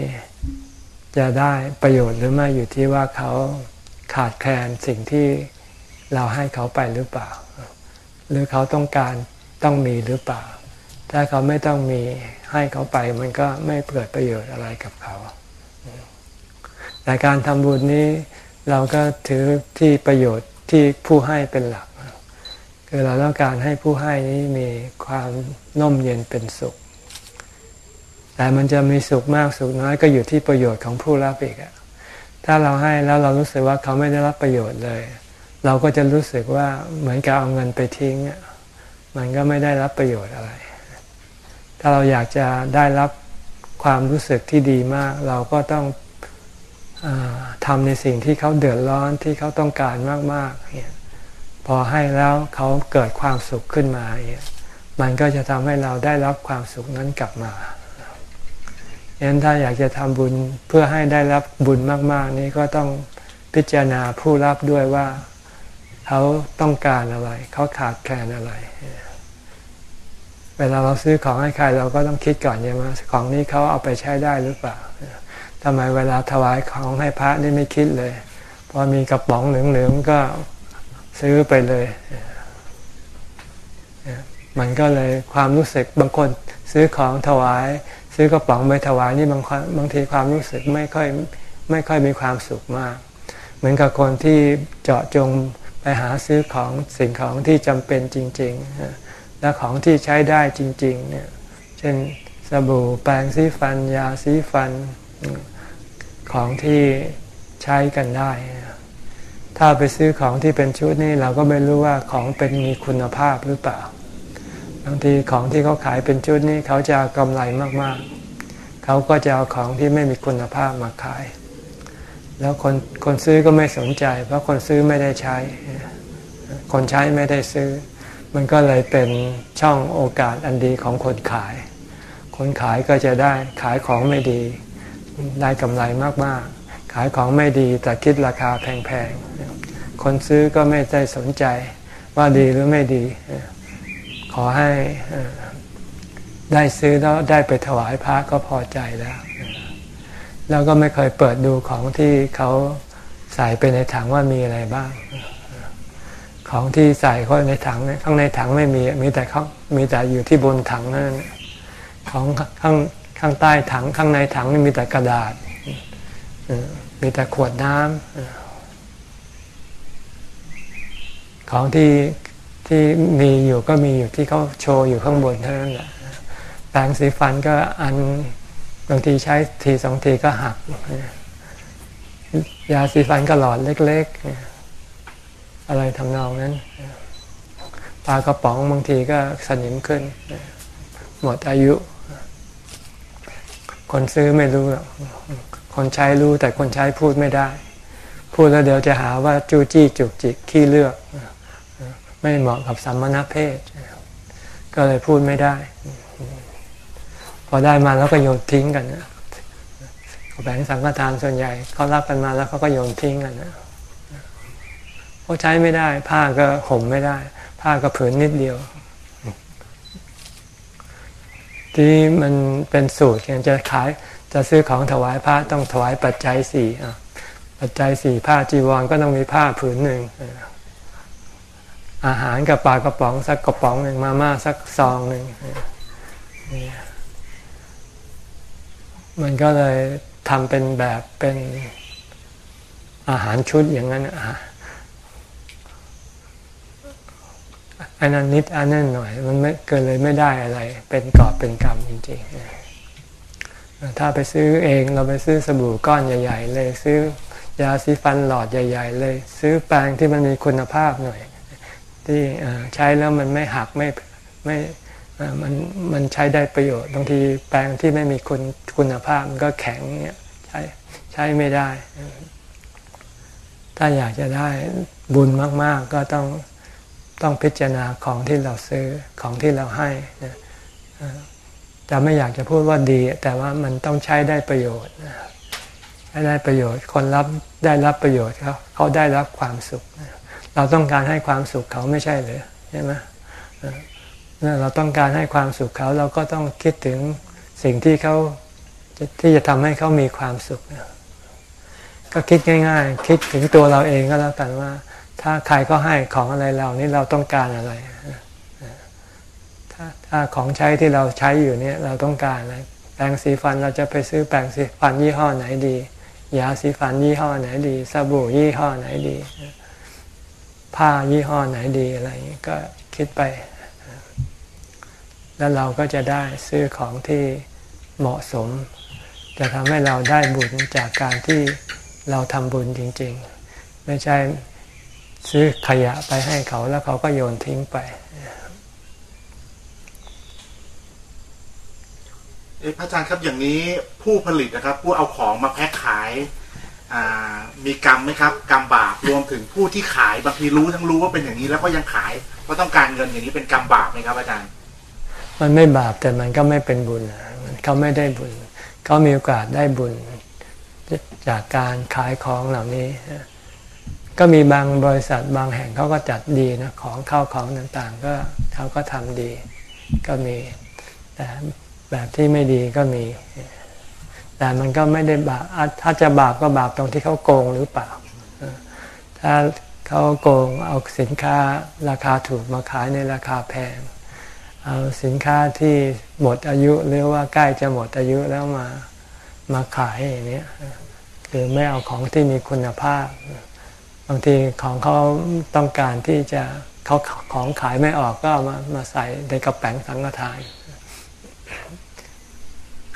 จะได้ประโยชน์หรือไม่อยู่ที่ว่าเขาขาดแคลนสิ่งที่เราให้เขาไปหรือเปล่า หรือเขาต้องการต้องมีหรือเปล่า ถ้าเขาไม่ต้องมีให้เขาไปมันก็ไม่เกิดประโยชน์อะไรกับเขา แต่การทำบุญนี้ เราก็ถือที่ประโยชน์ที่ผู้ให้เป็นหลัก คือเราต้องการให้ผู้ให้นี้มีความน่มเย็นเป็นสุข แต่มันจะมีสุขมากสุขน้อยก็อยู่ที่ประโยชน์ของผู้รับอีกอะถ้าเราให้แล้วเรารู้สึกว่าเขาไม่ได้รับประโยชน์เลย เราก็จะรู้สึกว่าเหมือนกับเอาเงินไปทิ้งมันก็ไม่ได้รับประโยชน์อะไร ถ้าเราอยากจะได้รับความรู้สึกที่ดีมาก เราก็ต้อง ทำในสิ่งที่เขาเดือดร้อนที่เขาต้องการมากๆเนี่ยพอให้แล้วเขาเกิดความสุขขึ้นมาเนี่ยมันก็จะทำให้เราได้รับความสุขนั้นกลับมาฉะนั้นถ้าอยากจะทำบุญเพื่อให้ได้รับบุญมาก ๆ นี้ก็ต้องพิจารณาผู้รับด้วยว่าเขาต้องการอะไร เขาขาดแคลนอะไร เวลาเราซื้อของให้ใครเราก็ต้องคิดก่อนใช่ไหมของนี้เขาเอาไปใช้ได้หรือเปล่า ทำไมเวลาถวายของให้พระนี่ไม่คิดเลย พอมีกระป๋องเหลืองๆก็ซื้อไปเลย มันก็เลยความรู้สึกบางคนซื้อของถวาย ซื้อกระป๋องไปถวายนี่บางบางทีความรู้สึกไม่ค่อยไม่ค่อยมีความสุขมาก เหมือนกับคนที่เจาะจงไปหาซื้อของสิ่งของที่จำเป็นจริง ๆ และของที่ใช้ได้จริง ๆ เนี่ย เช่นสบู่แปรงสีฟัน ยาสีฟัน ของที่ใช้กันได้ ถ้าไปซื้อของที่เป็นชุดนี่เราก็ไม่รู้ว่าของเป็นมีคุณภาพหรือเปล่า บางทีของที่เขาขายเป็นชุดนี่เขาจะกำไรมากๆ เขาก็จะเอาของที่ไม่มีคุณภาพมาขาย แล้วคนคนซื้อก็ไม่สนใจ เพราะคนซื้อไม่ได้ใช้ คนใช้ไม่ได้ซื้อ มันก็เลยเป็นช่องโอกาสอันดีของคนขาย คนขายก็จะได้ขายของไม่ดี ได้กำไรมากๆ ขายของไม่ดีแต่คิดราคาแพงๆ คนซื้อก็ไม่ได้สนใจว่าดีหรือไม่ดี ขอให้ได้ซื้อแล้วได้ไปถวายพระก็พอใจแล้ว แล้วก็ไม่เคยเปิดดูของที่เขาใส่ไปในถังว่ามีอะไรบ้าง ของที่ใส่เข้าในถังข้างในถังไม่มี มีแต่เขามีแต่อยู่ที่บนถังนั่นของข้าง ข้างใต้ถังข้างในถังมีแต่กระดาษ มีแต่ขวดน้ำของที่ที่มีอยู่ก็มีอยู่ที่เขาโชว์อยู่ข้างบนเท่านั้นแหละแปรงสีฟันก็อันบางทีใช้ทีสองทีก็หัก ยาสีฟันก็หลอดเล็ก ๆ อะไรทำนองนั้นปลากระป๋องบางทีก็สนิมขึ้น หมดอายุ คนซื้อไม่รู้หรอกคนใช้รู้แต่คนใช้พูดไม่ได้ พูดแล้วเดี๋ยวจะหาว่าจู้จี้จุกจิกขี้เลือก ไม่เหมาะกับสัมมณเพศ ก็เลยพูดไม่ได้ พอได้มาแล้วก็โยนทิ้งกันนะแบงสังฆทานส่วนใหญ่เขารับกันมาแล้วเขาก็โยนทิ้งกันนะเขาใช้ไม่ได้ ผ้าก็ห่มไม่ได้ ผ้าก็ผืนนิดเดียว ที่มันเป็นสูตรจะขายจะซื้อของถวายพระต้องถวายปัจจัยสี่ปัจจัยสี่ผ้าจีวรก็ต้องมีผ้าผืนหนึ่งอาหารกับปลากระป๋องสักกระป๋องหนึ่งมาม่าสักซองหนึ่งมันก็เลยทำเป็นแบบเป็นอาหารชุดอย่างนั้นอั อันนั้นนิดอันนั้นหน่อย มันไม่เกินเลยไม่ได้อะไร เป็นกอบเป็นกรรมจริงๆ ถ้าไปซื้อเองเราไปซื้อสบู่ก้อนใหญ่ ๆ เลยซื้อยาสีฟันหลอดใหญ่ ๆ เลย ซื้อแปรงที่มันมีคุณภาพหน่อย ที่ใช้แล้วมันไม่หักไม่ไม่มันมันใช้ได้ประโยชน์บางทีแปรงที่ไม่มีคุณคุณภาพมันก็แข็งเนี่ยใช้ใช้ไม่ได้ ถ้าอยากจะได้บุญมาก ๆ ก็ต้อง ต้องพิจารณาของที่เราซื้อของที่เราให้จะไม่อยากจะพูดว่าดี แต่ว่ามันต้องใช้ได้ประโยชน์ใช้ได้ประโยชน์คนรับได้รับประโยชน์เขาเขาได้รับความสุข เราต้องการให้ความสุขเขาไม่ใช่หรือใช่ไหมเราต้องการให้ความสุขเขาเราก็ต้องคิดถึงสิ่งที่เขาที่จะทำให้เขามีความสุข ก็คิดง่าย ๆ คิดถึงตัวเราเองก็แล้วกันว่า ถ้าใครก็ให้ของอะไรเรานี่เราต้องการอะไร ถ้าถ้าของใช้ที่เราใช้อยู่เนี่ยเราต้องการอะไรแปรงสีฟันเราจะไปซื้อแปรงสีฟันยี่ห้อไหนดี ยาสีฟันยี่ห้อไหนดีสบู่ยี่ห้อไหนดี ผ้ายี่ห้อไหนดีอะไรก็คิดไป แล้วเราก็จะได้ซื้อของที่เหมาะสม จะทำให้เราได้บุญจากการที่เราทำบุญจริง ๆ ไม่ใช่ ซื้อขยะไปให้เขาแล้วเขาก็โยนทิ้งไปเอพระอาจารย์ครับอย่างนี้ผู้ผลิตนะครับ ผู้เอาของมาแพ็คขายมีกรรมไหมครับ กรรมบาปรวมถึงผู้ที่ขายบางทีรู้ทั้งรู้ว่าเป็นอย่างนี้แล้วก็ยังขายเพราะต้องการเงินอย่างนี้เป็นกรรมบาปไหมครับอาจารย์ มันไม่บาปแต่มันก็ไม่เป็นบุญเขาไม่ได้บุญเขามีโอกาสได้บุญจากการขายของเหล่านี้ ก็มีบางบริษัทบางแห่งเขาก็จัดดีนะของเข้าของต่างๆ ก็เขาก็ทำดี ก็มีแต่แบบที่ไม่ดีก็มี แต่มันก็ไม่ได้บาปถ้าจะบาปก็บาปตรงที่เขาโกงหรือเปล่า ถ้าเขาโกงเอาสินค้าราคาถูกมาขายในราคาแพง เอาสินค้าที่หมดอายุหรือว่าใกล้จะหมดอายุแล้วมามาขายอย่างนี้หรือไม่เอาของที่มีคุณภาพางทีของเขาต้องการที่จะเขาของขายไม่ออกก็มามาใส่ในกระแป้งสังฆทาน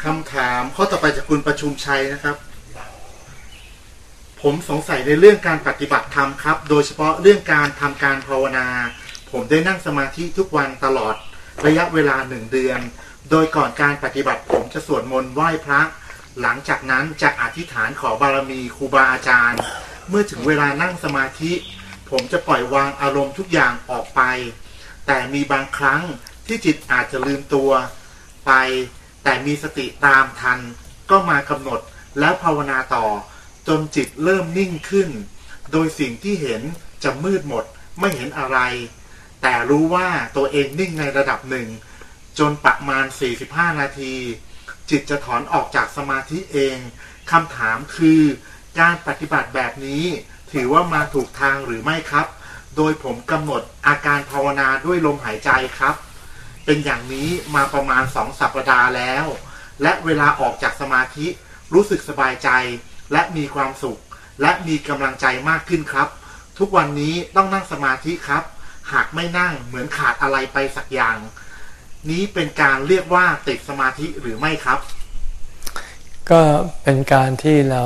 คำถามข้อต่อไปจากคุณประชุมชัยนะครับ ผมสงสัยในเรื่องการปฏิบัติธรรมครับ โดยเฉพาะเรื่องการทำการภาวนา ผมได้นั่งสมาธิทุกวันตลอดระยะเวลาหนึ่งเดือน โดยก่อนการปฏิบัติผมจะสวดมนต์ไหว้พระ หลังจากนั้นจะอธิษฐานขอบารมีครูบาอาจารย์ เมื่อถึงเวลานั่งสมาธิ ผมจะปล่อยวางอารมณ์ทุกอย่างออกไป แต่มีบางครั้งที่จิตอาจจะลืมตัวไป แต่มีสติตามทัน ก็มากำหนดแล้วภาวนาต่อ จนจิตเริ่มนิ่งขึ้น โดยสิ่งที่เห็นจะมืดหมดไม่เห็นอะไร แต่รู้ว่าตัวเองนิ่งในระดับหนึ่ง จนประมาณ 45 นาที จิตจะถอนออกจากสมาธิเองคำถามคือ การปฏิบัติแบบนี้ ถือว่ามาถูกทางหรือไม่ครับ โดยผมกำหนดอาการภาวนาด้วยลมหายใจครับ เป็นอย่างนี้มาประมาณสองสัปดาห์แล้ว และเวลาออกจากสมาธิรู้สึกสบายใจ และมีความสุข และมีกำลังใจมากขึ้นครับ ทุกวันนี้ต้องนั่งสมาธิครับ หากไม่นั่งเหมือนขาดอะไรไปสักอย่าง นี้เป็นการเรียกว่าติดสมาธิหรือไม่ครับ ก็เป็นการที่เรา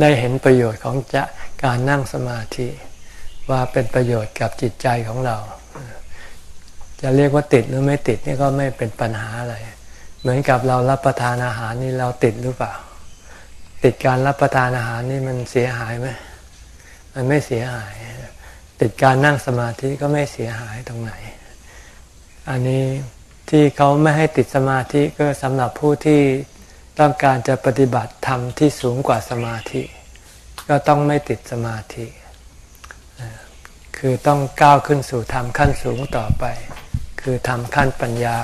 ได้เห็นประโยชน์ของจะการนั่งสมาธิว่าเป็นประโยชน์กับจิตใจของเรา จะเรียกว่าติดหรือไม่ติดนี่ก็ไม่เป็นปัญหาอะไร เหมือนกับเรารับประทานอาหารนี่เราติดหรือเปล่า ติดการรับประทานอาหารนี่มันเสียหายไหมมันไม่เสียหาย ติดการนั่งสมาธิก็ไม่เสียหายตรงไหน อันนี้ที่เขาไม่ให้ติดสมาธิก็สำหรับผู้ที่ ต้องการจะปฏิบัติธรรมที่สูงกว่าสมาธิ ก็ต้องไม่ติดสมาธิ คือต้องก้าวขึ้นสู่ธรรมขั้นสูงต่อไป คือทำขั้นปัญญา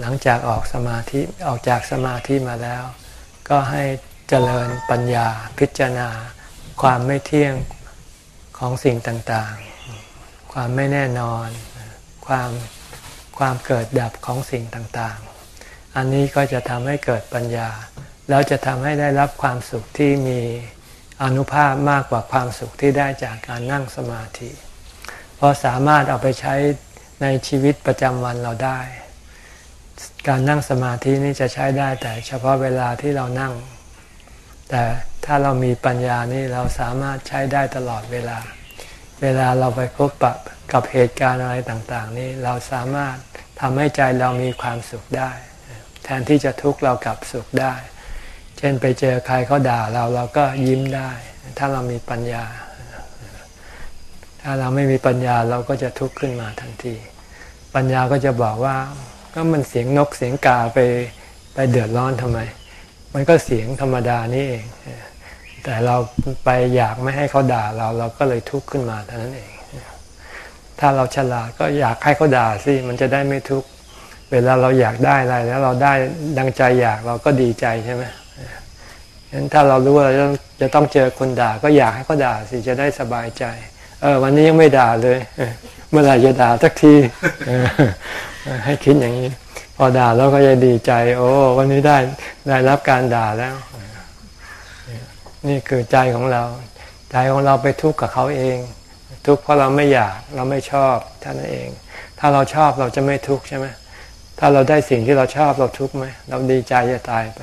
หลังจากออกสมาธิออกจากสมาธิมาแล้ว ก็ให้เจริญปัญญาพิจารณา ความไม่เที่ยงของสิ่งต่างๆ ความไม่แน่นอน ความความเกิดดับของสิ่งต่างๆ อันนี้ก็จะทำให้เกิดปัญญา แล้วจะทำให้ได้รับความสุขที่มีอนุภาพมากกว่าความสุขที่ได้จากการนั่งสมาธิ เพราะสามารถเอาไปใช้ในชีวิตประจำวันเราได้ การนั่งสมาธินี่จะใช้ได้แต่เฉพาะเวลาที่เรานั่ง แต่ถ้าเรามีปัญญานี่เราสามารถใช้ได้ตลอดเวลา เวลาเราไปพบปะกับเหตุการณ์อะไรต่าง ๆ นี่เราสามารถทำให้ใจเรามีความสุขได้ แทนที่จะทุกข์เรากลับสุขได้ เช่นไปเจอใครเขาด่าเราเราก็ยิ้มได้ ถ้าเรามีปัญญา ถ้าเราไม่มีปัญญาเราก็จะทุกข์ขึ้นมาทันที ปัญญาก็จะบอกว่าก็มันเสียงนกเสียงกาไปไปเดือดร้อนทำไม มันก็เสียงธรรมดานี่เอง แต่เราไปอยากไม่ให้เขาด่าเราเราก็เลยทุกข์ขึ้นมาเท่านั้นเองถ้าเราฉลาดก็อยากให้เขาด่าสิมันจะได้ไม่ทุกข์ เวลาเราอยากได้อะไรแล้วเราได้ดังใจอยากเราก็ดีใจใช่ไหมฉะนั้นถ้าเรารู้ว่าเราจะต้องเจอคนด่าก็อยากให้เขาด่าสิจะได้สบายใจ เออ วันนี้ยังไม่ด่าเลย เมื่อไหร่จะด่าสักทีให้คิดอย่างนี้ พอด่าแล้วก็จะดีใจ โอ้วันนี้ได้ได้รับการด่าแล้ว นี่คือใจของเรา ใจของเราไปทุกข์กับเขาเอง ทุกข์เพราะเราไม่อยากเราไม่ชอบท่านนเอง ถ้าเราชอบเราจะไม่ทุกข์ใช่ไหม ถ้าเราได้สิ่งที่เราชอบเราทุกข์ไหมเราดีใจจะตายไป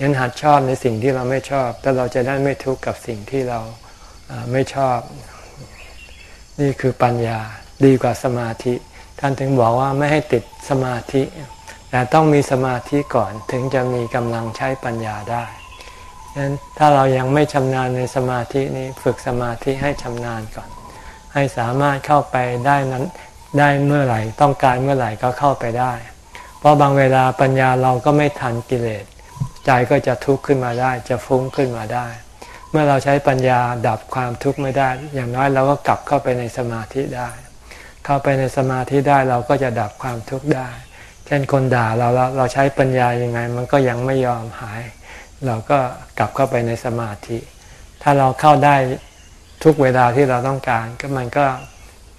ยันหัดชอบในสิ่งที่เราไม่ชอบ แต่เราจะได้ไม่ทุกข์กับสิ่งที่เราไม่ชอบ นี่คือปัญญาดีกว่าสมาธิ ท่านถึงบอกว่าไม่ให้ติดสมาธิ แต่ต้องมีสมาธิก่อนถึงจะมีกำลังใช้ปัญญาได้ฉะนั้นถ้าเรายังไม่ชำนาญในสมาธินี้ฝึกสมาธิให้ชำนาญก่อน ให้สามารถเข้าไปได้นั้น ได้เมื่อไหร่ ต้องการเมื่อไหร่ก็เข้าไปได้ เพราะบางเวลาปัญญาเราก็ไม่ทันกิเลส ใจก็จะทุกข์ขึ้นมาได้ จะฟุ้งขึ้นมาได้ เมื่อเราใช้ปัญญาดับความทุกข์ไม่ได้ อย่างน้อยเราก็กลับเข้าไปในสมาธิได้ เข้าไปในสมาธิได้เราก็จะดับความทุกข์ได้ เช่นคนด่าเราเราเราใช้ปัญญายังไง มันก็ยังไม่ยอมหาย เราก็กลับเข้าไปในสมาธิ ถ้าเราเข้าได้ทุกเวลาที่เราต้องการก็มันก็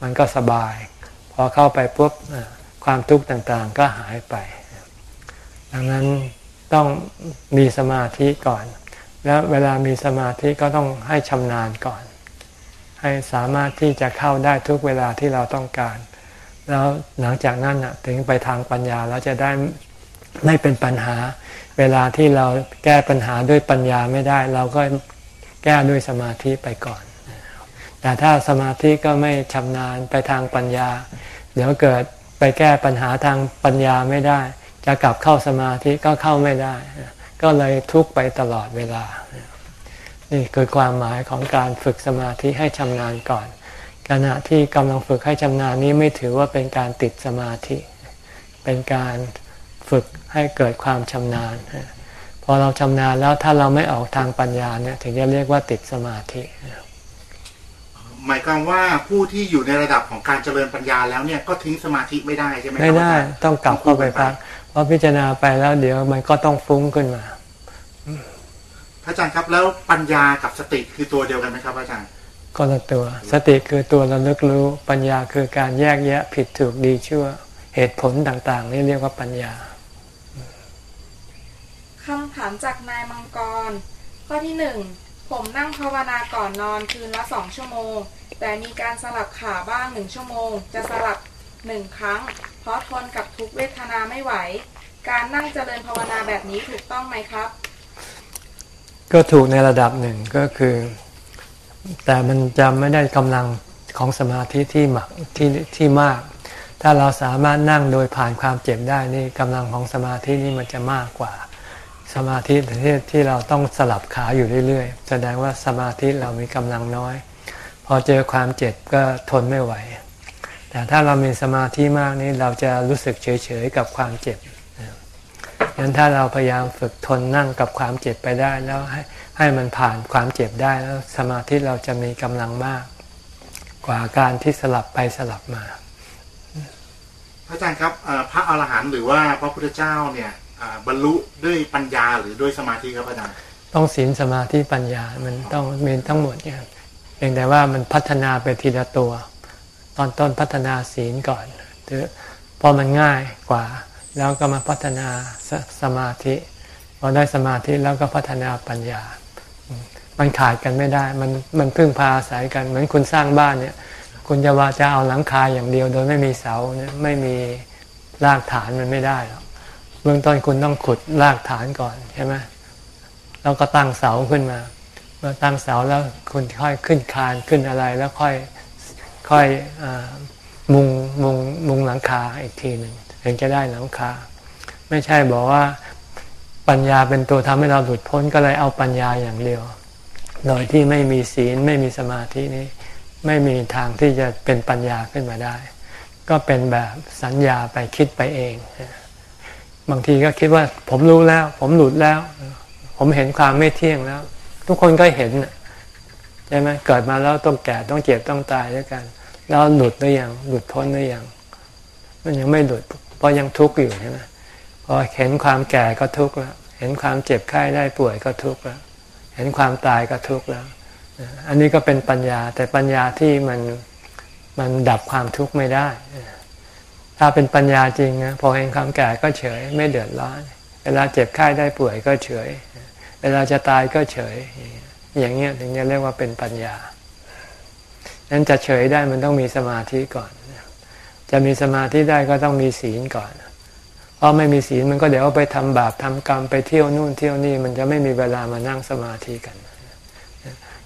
มันก็สบาย พอเข้าไปปุ๊บความทุกข์ต่างๆก็หายไป ดังนั้นต้องมีสมาธิก่อน แล้วเวลามีสมาธิก็ต้องให้ชำนาญก่อน ให้สามารถที่จะเข้าได้ทุกเวลาที่เราต้องการ แล้วหลังจากนั้นถึงไปทางปัญญาแล้วจะได้ไม่เป็นปัญหา เวลาที่เราแก้ปัญหาด้วยปัญญาไม่ได้ เราก็แก้ด้วยสมาธิไปก่อน แต่ถ้าสมาธิก็ไม่ชำนาญไปทางปัญญา เดี๋ยวเกิดไปแก้ปัญหาทางปัญญาไม่ได้ จะกลับเข้าสมาธิก็เข้าไม่ได้ ก็เลยทุกไปตลอดเวลา นี่คือความหมายของการฝึกสมาธิให้ชำนาญก่อน ขณะที่กำลังฝึกให้ชำนาญนี้ไม่ถือว่าเป็นการติดสมาธิ เป็นการฝึกให้เกิดความชำนาญ พอเราชำนาญแล้วถ้าเราไม่ออกทางปัญญาเนี่ยถึงจะเรียกว่าติดสมาธิ หมายความว่าผู้ที่อยู่ในระดับของการเจริญปัญญาแล้วเนี่ยก็ทิ้งสมาธิไม่ได้ใช่ไหมครับไม่ได้าจารย์ต้องกลับเข้าไปพักเพราะพิจารณาไปแล้วเดี๋ยวมันก็ต้องฟุ้งขึ้นมาพระอาจารย์ครับแล้วปัญญากับสติคือตัวเดียวกันไหมครับอาจารย์ก็ละตัว สติคือตัวระลึกรู้ปัญญาคือการแยกแยะผิดถูกดีชั่วเหตุผลต่างๆ นี่เรียกว่าปัญญาคำถามจากนายมังกร ข้อที่หนึ่ง ผมนั่งภาวนาก่อนนอนคืนละสองชั่วโมง แต่มีการสลับขาบ้างหนึ่งชั่วโมง จะสลับหนึ่งครั้ง เพราะทนกับทุกเวทนาไม่ไหว การนั่งเจริญภาวนาแบบนี้ถูกต้องไหมครับ ก็ถูกในระดับหนึ่งก็คือ แต่มันจะไม่ได้กำลังของสมาธิที่หมักที่ที่มาก ถ้าเราสามารถนั่งโดยผ่านความเจ็บได้นี่กำลังของสมาธินี่มันจะมากกว่า สมาธิที่ที่เราต้องสลับขาอยู่เรื่อยๆ แสดงว่าสมาธิเรามีกำลังน้อย พอเจอความเจ็บก็ทนไม่ไหว แต่ถ้าเรามีสมาธิมากนี่เราจะรู้สึกเฉยๆกับความเจ็บงั้นถ้าเราพยายามฝึกทนนั่งกับความเจ็บไปได้ แล้วให้ให้มันผ่านความเจ็บได้แล้วสมาธิเราจะมีกำลังมาก กว่าการที่สลับไปสลับมา พระอาจารย์ครับเอ่อพระอรหันต์หรือว่าพระพุทธเจ้าเนี่ย บรรลุด้วยปัญญาหรือด้วยสมาธิครับอาจารย์ต้องศีลสมาธิปัญญามันต้องมีทั้งหมดเนี่ยเพียงแต่ว่ามันพัฒนาไปทีละตัว ตอนต้นพัฒนาศีลก่อนเพราะมันง่ายกว่า แล้วก็มาพัฒนาสสมาธิพอได้สมาธิแล้วก็พัฒนาปัญญา มันขาดกันไม่ได้ มันมันพึ่งพาอาศัยกัน เหมือนคุณสร้างบ้านเนี่ย คุณจะว่าจะเอาหลังคาอย่างเดียว โดยไม่มีเสาเนี่ยไม่มีรากฐานมันไม่ได้หรอก เบื้องต้นคุณต้องขุดรากฐานก่อนใช่ไหมแล้วก็ตั้งเสาขึ้นมา เมื่อตั้งเสาแล้วคุณค่อยขึ้นคานขึ้นอะไรแล้วค่อยค่อยอมุงมุงมุงหลังคาอีกทีหนึ่งถึงจะได้หลังคา ไม่ใช่บอกว่าปัญญาเป็นตัวทำให้เราหลุดพ้นก็เลยเอาปัญญาอย่างเดียวโดยที่ไม่มีศีลไม่มีสมาธินี้ ไม่มีทางที่จะเป็นปัญญาขึ้นมาได้ ก็เป็นแบบสัญญาไปคิดไปเอง บางทีก็คิดว่าผมรู้แล้ว ผมหลุดแล้ว ผมเห็นความไม่เที่ยงแล้ว ทุกคนก็เห็นใช่ไหมเกิดมาแล้วต้องแก่ต้องเจ็บต้องตายด้วยกัน แล้วหลุดหรือยังหลุดพ้นหรือยังมันยังไม่หลุดเพราะยังทุกข์อยู่ใช่ไหมพอเห็นความแก่ก็ทุกข์แล้ว เห็นความเจ็บไข้ได้ป่วยก็ทุกข์แล้ว เห็นความตายก็ทุกข์แล้ว อันนี้ก็เป็นปัญญาแต่ปัญญาที่มันมันดับความทุกข์ไม่ได้ ถ้าเป็นปัญญาจริงนะพอเห็นความแก่ก็เฉย ไม่เดือดร้อน เวลาเจ็บไข้ได้ป่วยก็เฉย เวลาจะตายก็เฉย อย่างเงี้ยถึงจะเรียกว่าเป็นปัญญานั้นจะเฉยได้มันต้องมีสมาธิก่อน จะมีสมาธิได้ก็ต้องมีศีลก่อน เพราะไม่มีศีลมันก็เดี๋ยวไปทำบาปทำกรรมไปเที่ยวนู่นเที่ยวนี่มันจะไม่มีเวลามานั่งสมาธิกัน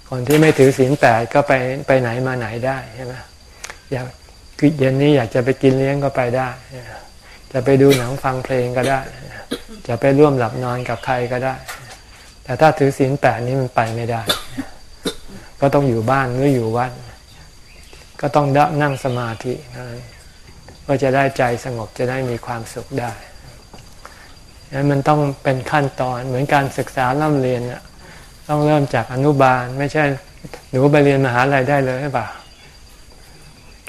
คนที่ไม่ถือศีลแปดก็ไปไปไหนมาไหนได้ใช่ไหมอยาก เย็นนี้อยากจะไปกินเลี้ยงก็ไปได้ จะไปดูหนังฟังเพลงก็ได้ จะไปร่วมหลับนอนกับใครก็ได้ แต่ถ้าถือศีลแปดนี้มันไปไม่ได้ ก็ต้องอยู่บ้านหรืออยู่วัด ก็ต้องนั่งสมาธิก็จะได้ใจสงบจะได้มีความสุขได้นั้นมันต้องเป็นขั้นตอนเหมือนการศึกษาล่ำเรียนต้องเริ่มจากอนุบาล ไม่ใช่หนูไปเรียนมหาลัยได้เลยใช่ปะ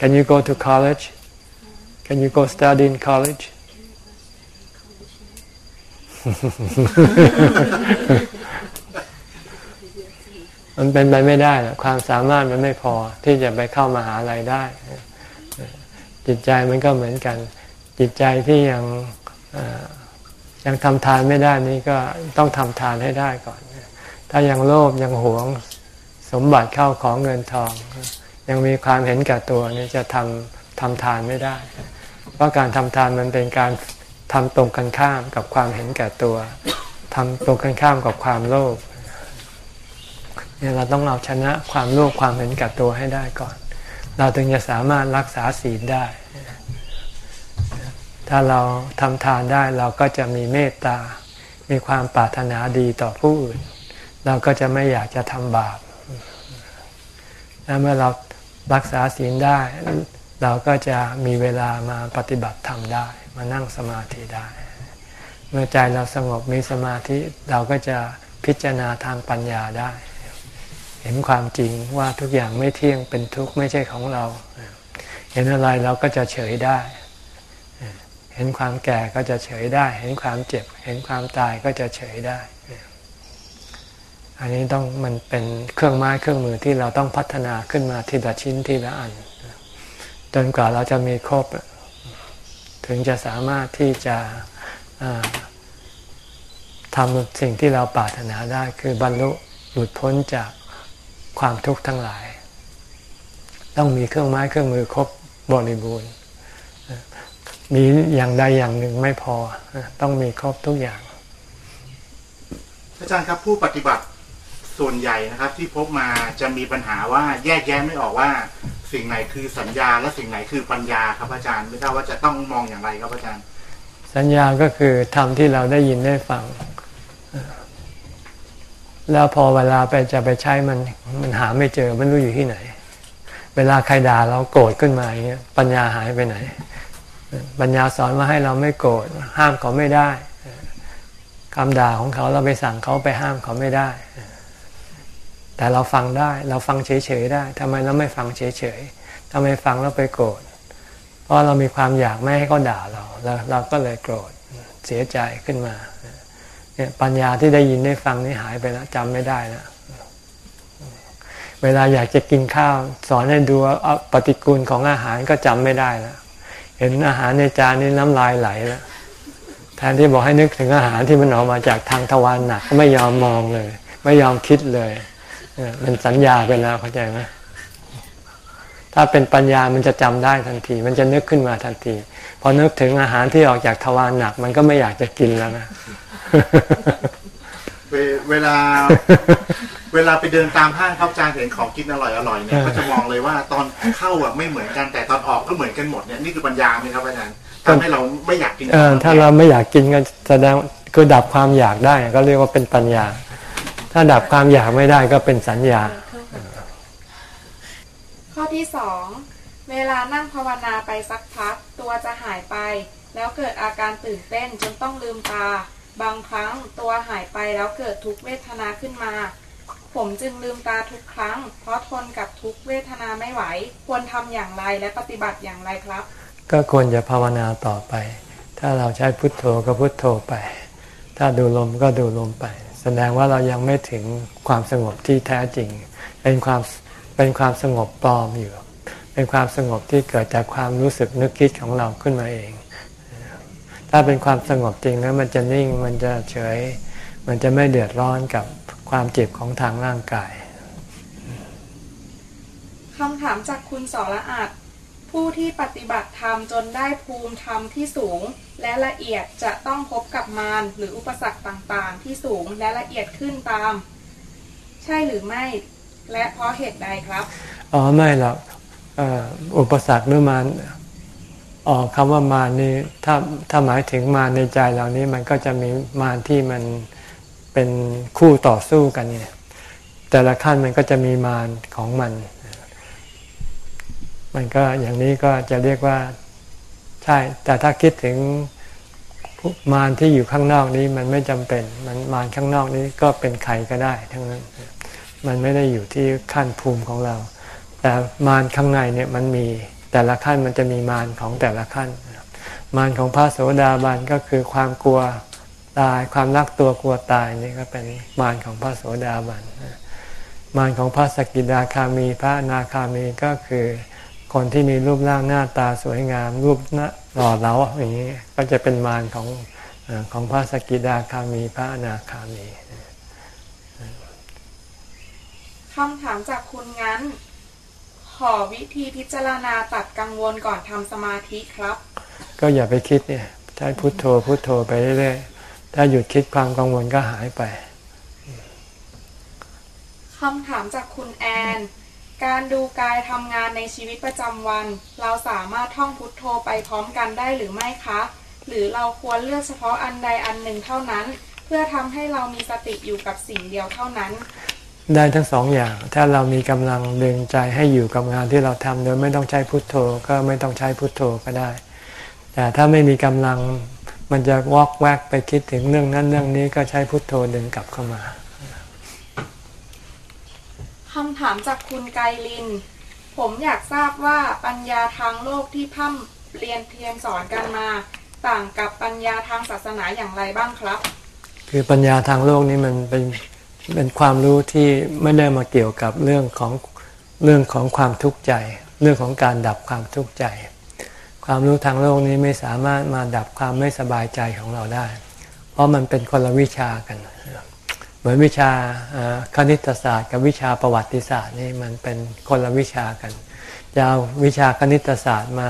Can you go to college Can you go study in college มันเป็นไปไม่ได้หรอกความสามารถมันไม่พอที่จะไปเข้ามาหาลัยได้ จิตใจมันก็เหมือนกัน จิตใจที่ยังยังทำทานไม่ได้นี้ก็ต้องทำทานให้ได้ก่อน ถ้ายังโลภยังหวงสมบัติเข้าของเงินทอง ยังมีความเห็นแก่ตัวนี่จะทำทำทานไม่ได้ เพราะการทำทานมันเป็นการทำตรงกันข้ามกับความเห็นแก่ตัวทำตรงกันข้ามกับความโลภเนี่ยเราต้องเอาชนะความโลภความเห็นแก่ตัวให้ได้ก่อน เราถึงจะสามารถรักษาศีลได้ ถ้าเราทำทานได้เราก็จะมีเมตตา มีความปรารถนาดีต่อผู้อื่น เราก็จะไม่อยากจะทำบาป และเมื่อเรา รักษาศีลได้ เราก็จะมีเวลามาปฏิบัติธรรมได้ มานั่งสมาธิได้ เมื่อใจเราสงบมีสมาธิเราก็จะพิจารณาทางปัญญาได้ เห็นความจริงว่าทุกอย่างไม่เที่ยงเป็นทุกข์ไม่ใช่ของเรา เห็นอะไรเราก็จะเฉยได้ เห็นความแก่ก็จะเฉยได้ เห็นความเจ็บ เห็นความตายก็จะเฉยได้ อันนี้ต้องมันเป็นเครื่องไม้เครื่องมือที่เราต้องพัฒนาขึ้นมาทีละชิ้นทีละอัน จนกว่าเราจะมีครบ ถึงจะสามารถที่จะทำสิ่งที่เราปรารถนาได้คือบรรลุหลุดพ้นจากความทุกข์ทั้งหลาย ต้องมีเครื่องไม้เครื่องมือครบบริบูรณ์มีอย่างใดอย่างหนึ่งไม่พอ ต้องมีครบทุกอย่าง อาจารย์ครับผู้ปฏิบัติ ส่วนใหญ่นะครับที่พบมาจะมีปัญหาว่าแยกแยะไม่ออกว่าสิ่งไหนคือสัญญาและสิ่งไหนคือปัญญาครับอาจารย์ ไม่ทราบว่าจะต้องมองอย่างไรครับอาจารย์ สัญญาก็คือธรรมที่เราได้ยินได้ฟัง แล้วพอเวลาไปจะไปใช้มันมันหาไม่เจอมันรู้อยู่ที่ไหน เวลาใครด่าเราโกรธขึ้นมาอย่างเงี้ยปัญญาหายไปไหน ปัญญาสอนมาให้เราไม่โกรธห้ามเขาไม่ได้คำด่าของเขาเราไปสั่งเขาไปห้ามเขาไม่ได้ แต่เราฟังได้ เราฟังเฉยๆได้ทำไมเราไม่ฟังเฉยๆทำไมฟังแล้วไปโกรธเพราะเรามีความอยากไม่ให้เขาด่าเราเราก็เลยโกรธเสียใจขึ้นมาเนี่ยปัญญาที่ได้ยินได้ฟังนี่หายไปแล้วจำไม่ได้แล้วเวลาอยากจะกินข้าว สอนให้ดูปฏิกูลของอาหารก็จำไม่ได้แล้วเห็นอาหารในจานนี้น้ำลายไหลแล้วแทนที่บอกให้นึกถึงอาหารที่มันออกมาจากทางทวารหนักก็ไม่ยอมมองเลย ไม่ยอมคิดเลย มันสัญญาไปแล้วเข้าใจไหมถ้าเป็นปัญญามันจะจำได้ทันที มันจะนึกขึ้นมาทันที พอนึกถึงอาหารที่ออกจากทวารหนัก มันก็ไม่อยากจะกินแล้วนะเวลา เวลาไปเดินตามห้างเขาจานเห็นของกินอร่อยอร่อยเนี่ยก็จะมองเลยว่าตอนเข้าอะไม่เหมือนกันแต่ตอนออกก็เหมือนกันหมดเนี่ยนี่คือปัญญาไหมครับอาจารย์ทำให้เราไม่อยากกินเออถ้าเราไม่อยากกินก็แสดงคือดับความอยากได้ ก็เรียกว่าเป็นปัญญา ถ้าดับความอยากไม่ได้ก็เป็นสัญญา ข้อที่สองเวลานั่งภาวนาไปสักพักตัวจะหายไป แล้วเกิดอาการตื่นเต้นจนต้องลืมตา บางครั้งตัวหายไปแล้วเกิดทุกเวทนาขึ้นมา ผมจึงลืมตาทุกครั้ง เพราะทนกับทุกเวทนาไม่ไหว ควรทำอย่างไรและปฏิบัติอย่างไรครับ ก็ควรจะภาวนาต่อไป ถ้าเราใช้พุทโธก็พุทโธไป ถ้าดูลมก็ดูลมไป แสดงว่าเรายังไม่ถึงความสงบที่แท้จริง เป็นความเป็นความสงบปลอมอยู่ เป็นความสงบที่เกิดจากความรู้สึกนึกคิดของเราขึ้นมาเอง ถ้าเป็นความสงบจริงแล้วมันจะนิ่งมันจะเฉย มันจะไม่เดือดร้อนกับความเจ็บของทางร่างกายคำถามจากคุณสอละอาด ผู้ที่ปฏิบัติธรรมจนได้ภูมิธรรมที่สูง และละเอียดจะต้องพบกับมารหรืออุปสรรคต่างๆ ที่สูงและละเอียดขึ้นตาม ใช่หรือไม่ และเพราะเหตุใดครับอ๋อไม่หรอกอุปสรรคหรือมารออกคำว่ามารนี่ถ้าถ้าหมายถึงมารในใจเหล่านี้มันก็จะมีมารที่มันเป็นคู่ต่อสู้กันเนี่ยแต่ละขั้นมันก็จะมีมารของมัน มันก็อย่างนี้ก็จะเรียกว่าใช่ แต่ถ้าคิดถึงมารที่อยู่ข้างนอกนี้มันไม่จำเป็น มันมารข้างนอกนี้ก็เป็นใครก็ได้ ทั้งนั้น มันไม่ได้อยู่ที่ขั้นภูมิของเรา แต่มารข้างในเนี่ยมันมีแต่ละขั้นมันจะมีมารของแต่ละขั้น มารของพระโสดาบันก็คือความกลัวตายความรักตัวกลัวตายนี่ก็เป็นมารของพระโสดาบันมารของพระสกิดาคามีพระนาคามีก็คือ คนที่มีรูปร่างหน้าตาสวยงาม รูปหน้าหล่อเหลาอย่างนี้ก็จะเป็นมารของของพระสกิดาคามีพระนาคามีคำถามจากคุณงั้น ขอวิธีพิจารณาตัดกังวลก่อนทำสมาธิครับ ก็อย่าไปคิดเนี่ยใช้พุโทโธพุโทโธไปเรื่อยๆถ้าหยุดคิดความกังวลก็หายไปคำถามจากคุณแอน การดูกายทำงานในชีวิตประจำวัน เราสามารถท่องพุทโธไปพร้อมกันได้หรือไม่คะ หรือเราควรเลือกเฉพาะอันใดอันหนึ่งเท่านั้น เพื่อทำให้เรามีสติอยู่กับสิ่งเดียวเท่านั้น ได้ทั้งสองอย่าง ถ้าเรามีกำลังดึงใจให้อยู่กับงานที่เราทำโดยไม่ต้องใช้พุทโธก็ไม่ต้องใช้พุทโธก็ได้ แต่ถ้าไม่มีกำลังมันจะวอกแวกไปคิดถึงเรื่องนั้นเรื่องนี้ก็ใช้พุทโธดึงกลับเข้ามา คำถามจากคุณไกลิน ผมอยากทราบว่าปัญญาทางโลกที่พ่ำเรียนเทียนสอนกันมา ต่างกับปัญญาทางศาสนาอย่างไรบ้างครับ คือปัญญาทางโลกนี้มันเป็นเป็นความรู้ที่ไม่ได้มาเกี่ยวกับเรื่องของเรื่องของความทุกข์ใจ เรื่องของการดับความทุกข์ใจ ความรู้ทางโลกนี้ไม่สามารถมาดับความไม่สบายใจของเราได้ เพราะมันเป็นคนละวิชากันเเหมือนวิชาคณิตศาสตร์ กับวิชาประวัติศาสตร์นี่มันเป็นคนละวิชากันจะเอาวิชาคณิตศาสตร์มา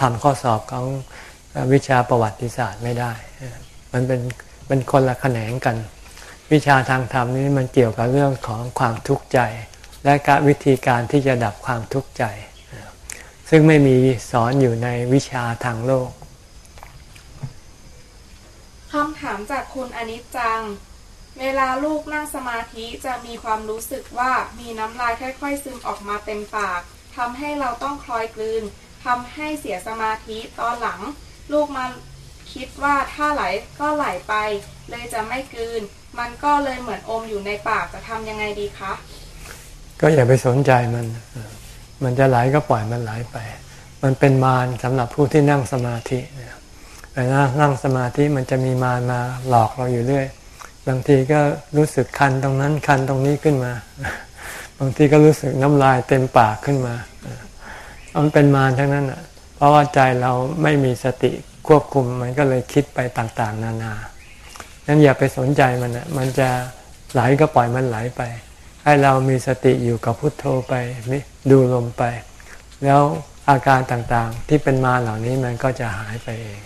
ทำข้อสอบของวิชาประวัติศาสตร์ไม่ได้ มันเป็นเป็นคนละแขนงกัน วิชาทางธรรมนี้มันเกี่ยวกับเรื่องของความทุกข์ใจ และการวิธีการที่จะดับความทุกข์ใจ ซึ่งไม่มีสอนอยู่ในวิชาทางโลกคำถามจากคุณอนิจจัง เวลาลูกนั่งสมาธิจะมีความรู้สึกว่ามีน้ำลายค่อย ๆ ซึมออกมาเต็มปากทำให้เราต้องคลอยกลืนทำให้เสียสมาธิตอนหลัง ลูกมาคิดว่าถ้าไหลก็ไหลไป เลยจะไม่กลืน มันก็เลยเหมือนอมอยู่ในปากจะทำยังไงดีคะ ก็อย่าไปสนใจมัน มันจะไหลก็ปล่อยมันไหลไป มันเป็นมารสำหรับผู้ที่นั่งสมาธิเวลานั่งสมาธิมันจะมีมารมาหลอกเราอยู่เรื่อย บางทีก็รู้สึกคันตรงนั้นคันตรงนี้ขึ้นมา บางทีก็รู้สึกน้ำลายเต็มปากขึ้นมามันเป็นมารทั้งนั้นอะ เพราะว่าใจเราไม่มีสติควบคุมมันก็เลยคิดไปต่างๆ นานานั้นอย่าไปสนใจมันอะ มันจะไหลก็ปล่อยมันไหลไป ให้เรามีสติอยู่กับพุทโธไปดูลมไป แล้วอาการต่างๆ ที่เป็นมาเหล่านี้มันก็จะหายไปเอง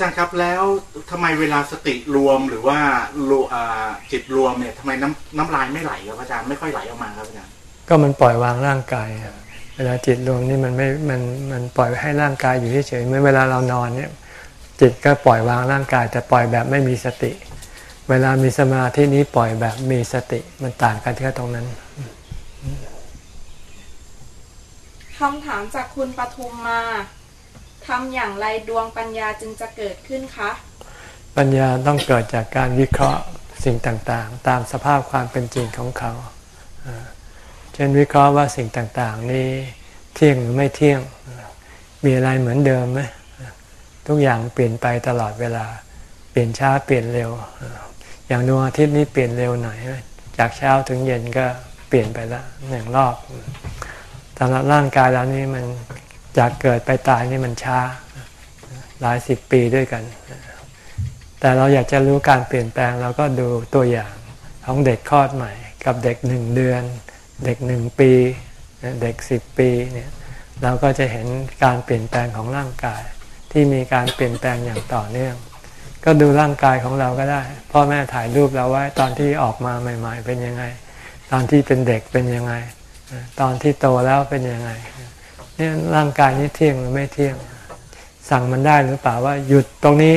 จารย์ครับแล้วทำไมเวลาสติรวมหรือว่ารูอ่าจิตรวมเนี่ยทำไมน้ำน้ำลายไม่ไหลครับอาจารย์ไม่ค่อยไหลออกมาครับอาจารย์ก็มันปล่อยวางร่างกายอะเวลาจิตรวมนี่มันไม่มันมันปล่อยให้ร่างกายอยู่เฉยๆเมื่อเวลาเรานอนเนี่ยจิตก็ปล่อยวางร่างกาย แต่ปล่อยแบบไม่มีสติ เวลามีสมาธินี้ปล่อยแบบมีสติมันต่างกันแค่ตรงนั้นคำถามจากคุณปทุมมา ทำอย่างไรดวงปัญญาจึงจะเกิดขึ้นคะ ปัญญาต้องเกิดจากการวิเคราะห์สิ่งต่างๆ ตามสภาพความเป็นจริงของเขา เช่นวิเคราะห์ว่าสิ่งต่างๆ นี้เที่ยงหรือไม่เที่ยง มีอะไรเหมือนเดิมไหมทุกอย่างเปลี่ยนไปตลอดเวลา เปลี่ยนช้าเปลี่ยนเร็ว อย่างดวงอาทิตย์นี้เปลี่ยนเร็วหน่อย จากเช้าถึงเย็นก็เปลี่ยนไปละหนึ่งรอบสำหรับร่างกายเรานี่มัน จากเกิดไปตายนี่มันช้า หลายสิบปีด้วยกัน แต่เราอยากจะรู้การเปลี่ยนแปลงเราก็ดูตัวอย่างของเด็กคลอดใหม่ กับเด็กหนึ่งเดือน เด็กหนึ่งปี เด็กสิบปีเนี่ยเราก็จะเห็นการเปลี่ยนแปลงของร่างกาย ที่มีการเปลี่ยนแปลงอย่างต่อเนื่อง ก็ดูร่างกายของเราก็ได้ พ่อแม่ถ่ายรูปเราไว้ตอนที่ออกมาใหม่ ๆ เป็นยังไง ตอนที่เป็นเด็กเป็นยังไง ตอนที่โตแล้วเป็นยังไง เนี่ยร่างกายนี้เที่ยงหรือไม่เที่ยง สั่งมันได้หรือเปล่าว่าหยุดตรงนี้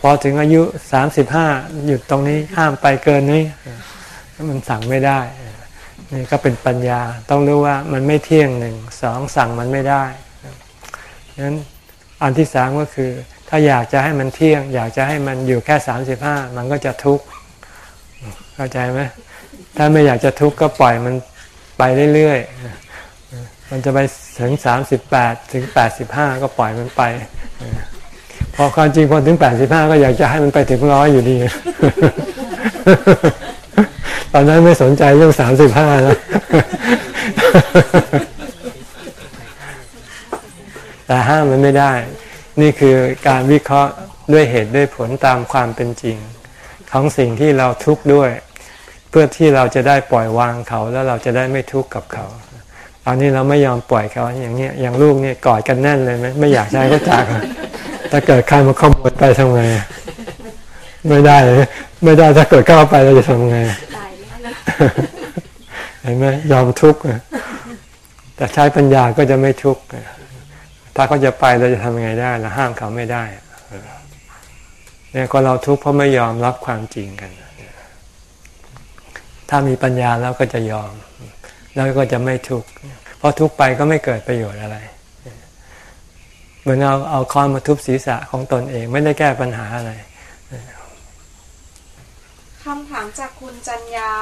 พอถึงอายุสามสิบห้าหยุดตรงนี้ห้ามไปเกินนี้มันสั่งไม่ได้นี่ก็เป็นปัญญาต้องรู้ว่ามันไม่เที่ยงหนึ่งสองสั่งมันไม่ได้ฉะนั้นอันที่สามก็คือ ถ้าอยากจะให้มันเที่ยง อยากจะให้มันอยู่แค่สามสิบห้ามันก็จะทุกข์เข้าใจไหมถ้าไม่อยากจะทุกข์ก็ปล่อยมันไปเรื่อยๆ มันจะไปถึงสามสิบแปดถึงแปดสิบห้าก็ปล่อยมันไป พอความจริงคนถึงแปดสิบห้าก็อยากจะให้มันไปถึงร้อยอยู่ดี ตอนนั้นไม่สนใจเรื่องสามสิบห้าแล้วแต่ห้ามมันไม่ได้ นี่คือการวิเคราะห์ด้วยเหตุด้วยผลตามความเป็นจริง ของสิ่งที่เราทุกข์ด้วย เพื่อที่เราจะได้ปล่อยวางเขาแล้วเราจะได้ไม่ทุกข์กับเขา อนนี้เราไม่ยอมปล่อยเขาอย่างเนี้ยอย่างลูกเนี่ยกอดกันแน่นเลยไหมไม่อยากใช้เขาจากอะถ้าเกิดใครมาขโมยไปทำไงไม่ได้เลยไม่ได้ถ้าเกิดเข้าไปเราจะทำไงตายแน่เลยเห็นไหมยอมทุกข์อะแต่ใช้ปัญญาก็จะไม่ทุกข์อะถ้าเขาจะไปเราจะทำยังไงได้เราห้ามเขาไม่ได้อะเนี่ยก็เราทุกข์เพราะไม่ยอมรับความจริงกัน ถ้ามีปัญญาแล้วก็จะยอม แล้วก็จะไม่ทุกข์เพราะทุกข์ไปก็ไม่เกิดประโยชน์อะไร เหมือนเอาเอาค้อนมาทุบศีรษะของตนเองไม่ได้แก้ปัญหาอะไรคำถามจากคุณจัญญา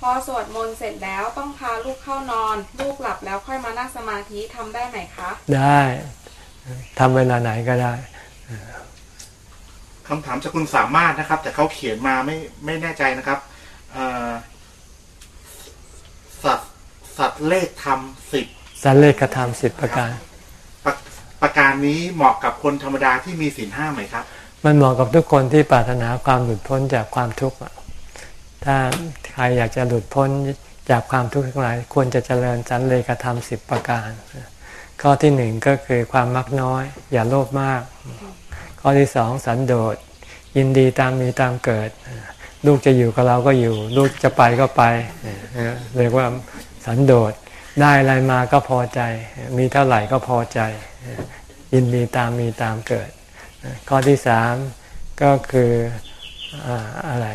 ผพอสวดมนต์เสร็จแล้วต้องพาลูกเข้านอน ลูกหลับแล้วค่อยมานั่งสมาธิทำได้ไหมคะ ได้ทำเวลาไหนก็ได้คำถามจากคุณสามารถนะครับ แต่เขาเขียนมาไม่ไม่แน่ใจนะครับเอ่อ สัตว์สัตว์เลขธรรมสิบสันเลขธรรมสิบประการประประการนี้เหมาะกับคนธรรมดาที่มีศีลห้าไหมครับ มันเหมาะกับทุกคนที่ปรารถนาความหลุดพ้นจากความทุกข์อะถ้าใครอยากจะหลุดพ้นจากความทุกข์ทั้งหลายควรจะเจริญสันเลขธรรมสิบประการ ข้อที่หนึ่งก็คือความมักน้อย อย่าโลภมาก ข้อที่สองสันโดษยินดีตามมีตามเกิด ลูกจะอยู่กับเราก็อยู่ ลูกจะไปก็ไปเรียกว่าสันโดษได้อะไรมาก็พอใจ มีเท่าไหร่ก็พอใจ ยินดีตามมีตามเกิด ข้อที่สามก็คืออ่าอะไร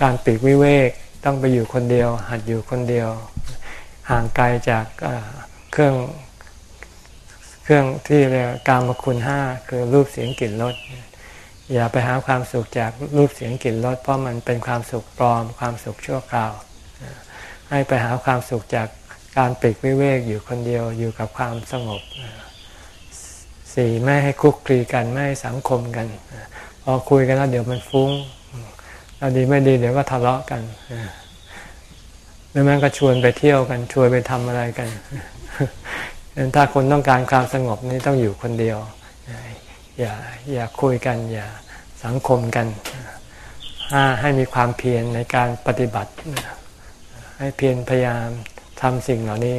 การปีกวิเวกต้องไปอยู่คนเดียว หัดอยู่คนเดียว ห่างไกลจากเครื่องเครื่องที่เรียกการมคุณห้าคือรูปเสียงกลิ่นรส อย่าไปหาความสุขจากรูปเสียงกลิ่นรสเพราะมันเป็นความสุขปลอม ความสุขชั่วคราว ให้ไปหาความสุขจากการปลีกวิเวกอยู่คนเดียวอยู่กับความสงบสี่ไม่ให้คุกคลีกันไม่ให้สังคมกัน พอคุยกันแล้วเดี๋ยวมันฟุ้งเราดีไม่ดีเดี๋ยวก็ทะเลาะกันหรือแม้ก็ชวนไปเที่ยวกันชวนไปทำอะไรกันถ้าคนต้องการความสงบนี่ต้องอยู่คนเดียว อย่าอย่าคุยกัน อย่าสังคมกันห้าให้มีความเพียรในการปฏิบัติ ให้เพียรพยายามทำสิ่งเหล่านี้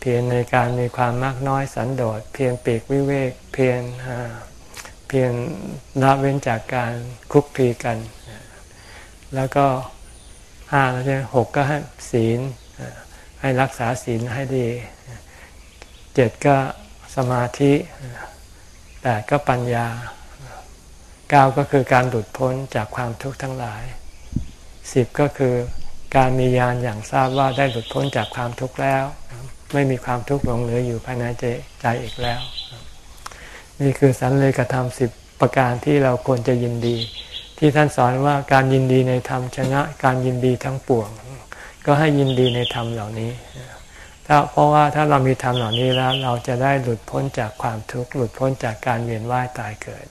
เพียรในการมีความมากน้อยสันโดษ เพียรปีกวิเวก เพียรเพียรละเว้นจากการคุกคีกัน แล้วก็ห้าแล้วใช่หกก็ให้ศีลให้รักษาศีลให้ดีเจ็ดก็สมาธิ แปดก็ปัญญาเก้าก็คือการหลุดพ้นจากความทุกข์ทั้งหลายสิบก็คือการมีญาณอย่างทราบว่าได้หลุดพ้นจากความทุกข์แล้ว ไม่มีความทุกข์หลงเหลืออยู่ภายในใจอีกแล้ว นี่คือสันเลกธรรมสิบประการที่เราควรจะยินดี ที่ท่านสอนว่าการยินดีในธรรมชนะ การยินดีทั้งปวง ก็ให้ยินดีในธรรมเหล่านี้ ถ้าเพราะว่าถ้าเรามีธรรมเหล่านี้แล้ว เราจะได้หลุดพ้นจากความทุกข์หลุดพ้นจากการเวียนว่ายตายเกิด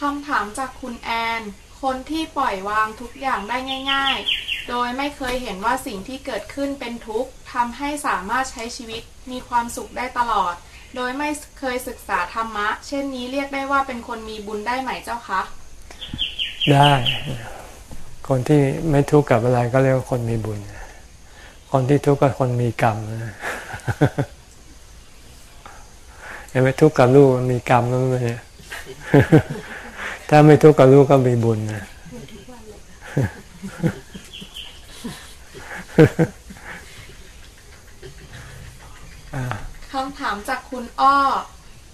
คำถามจากคุณแอน คนที่ปล่อยวางทุกอย่างได้ง่าย ๆ โดยไม่เคยเห็นว่าสิ่งที่เกิดขึ้นเป็นทุกข์ทำให้สามารถใช้ชีวิตมีความสุขได้ตลอด โดยไม่เคยศึกษาธรรมะ เช่นนี้เรียกได้ว่าเป็นคนมีบุญได้ไหมเจ้าคะ ได้ คนที่ไม่ทุกข์กับอะไรก็เรียกว่าคนมีบุญ คนที่ทุกข์ก็คนมีกรรมเห็นไหมทุกข์กับลูกมีกรรมนั่นเลยถ้าไม่ทุกข์กับลูกก็มีบุญนะคำถามจากคุณอ้อ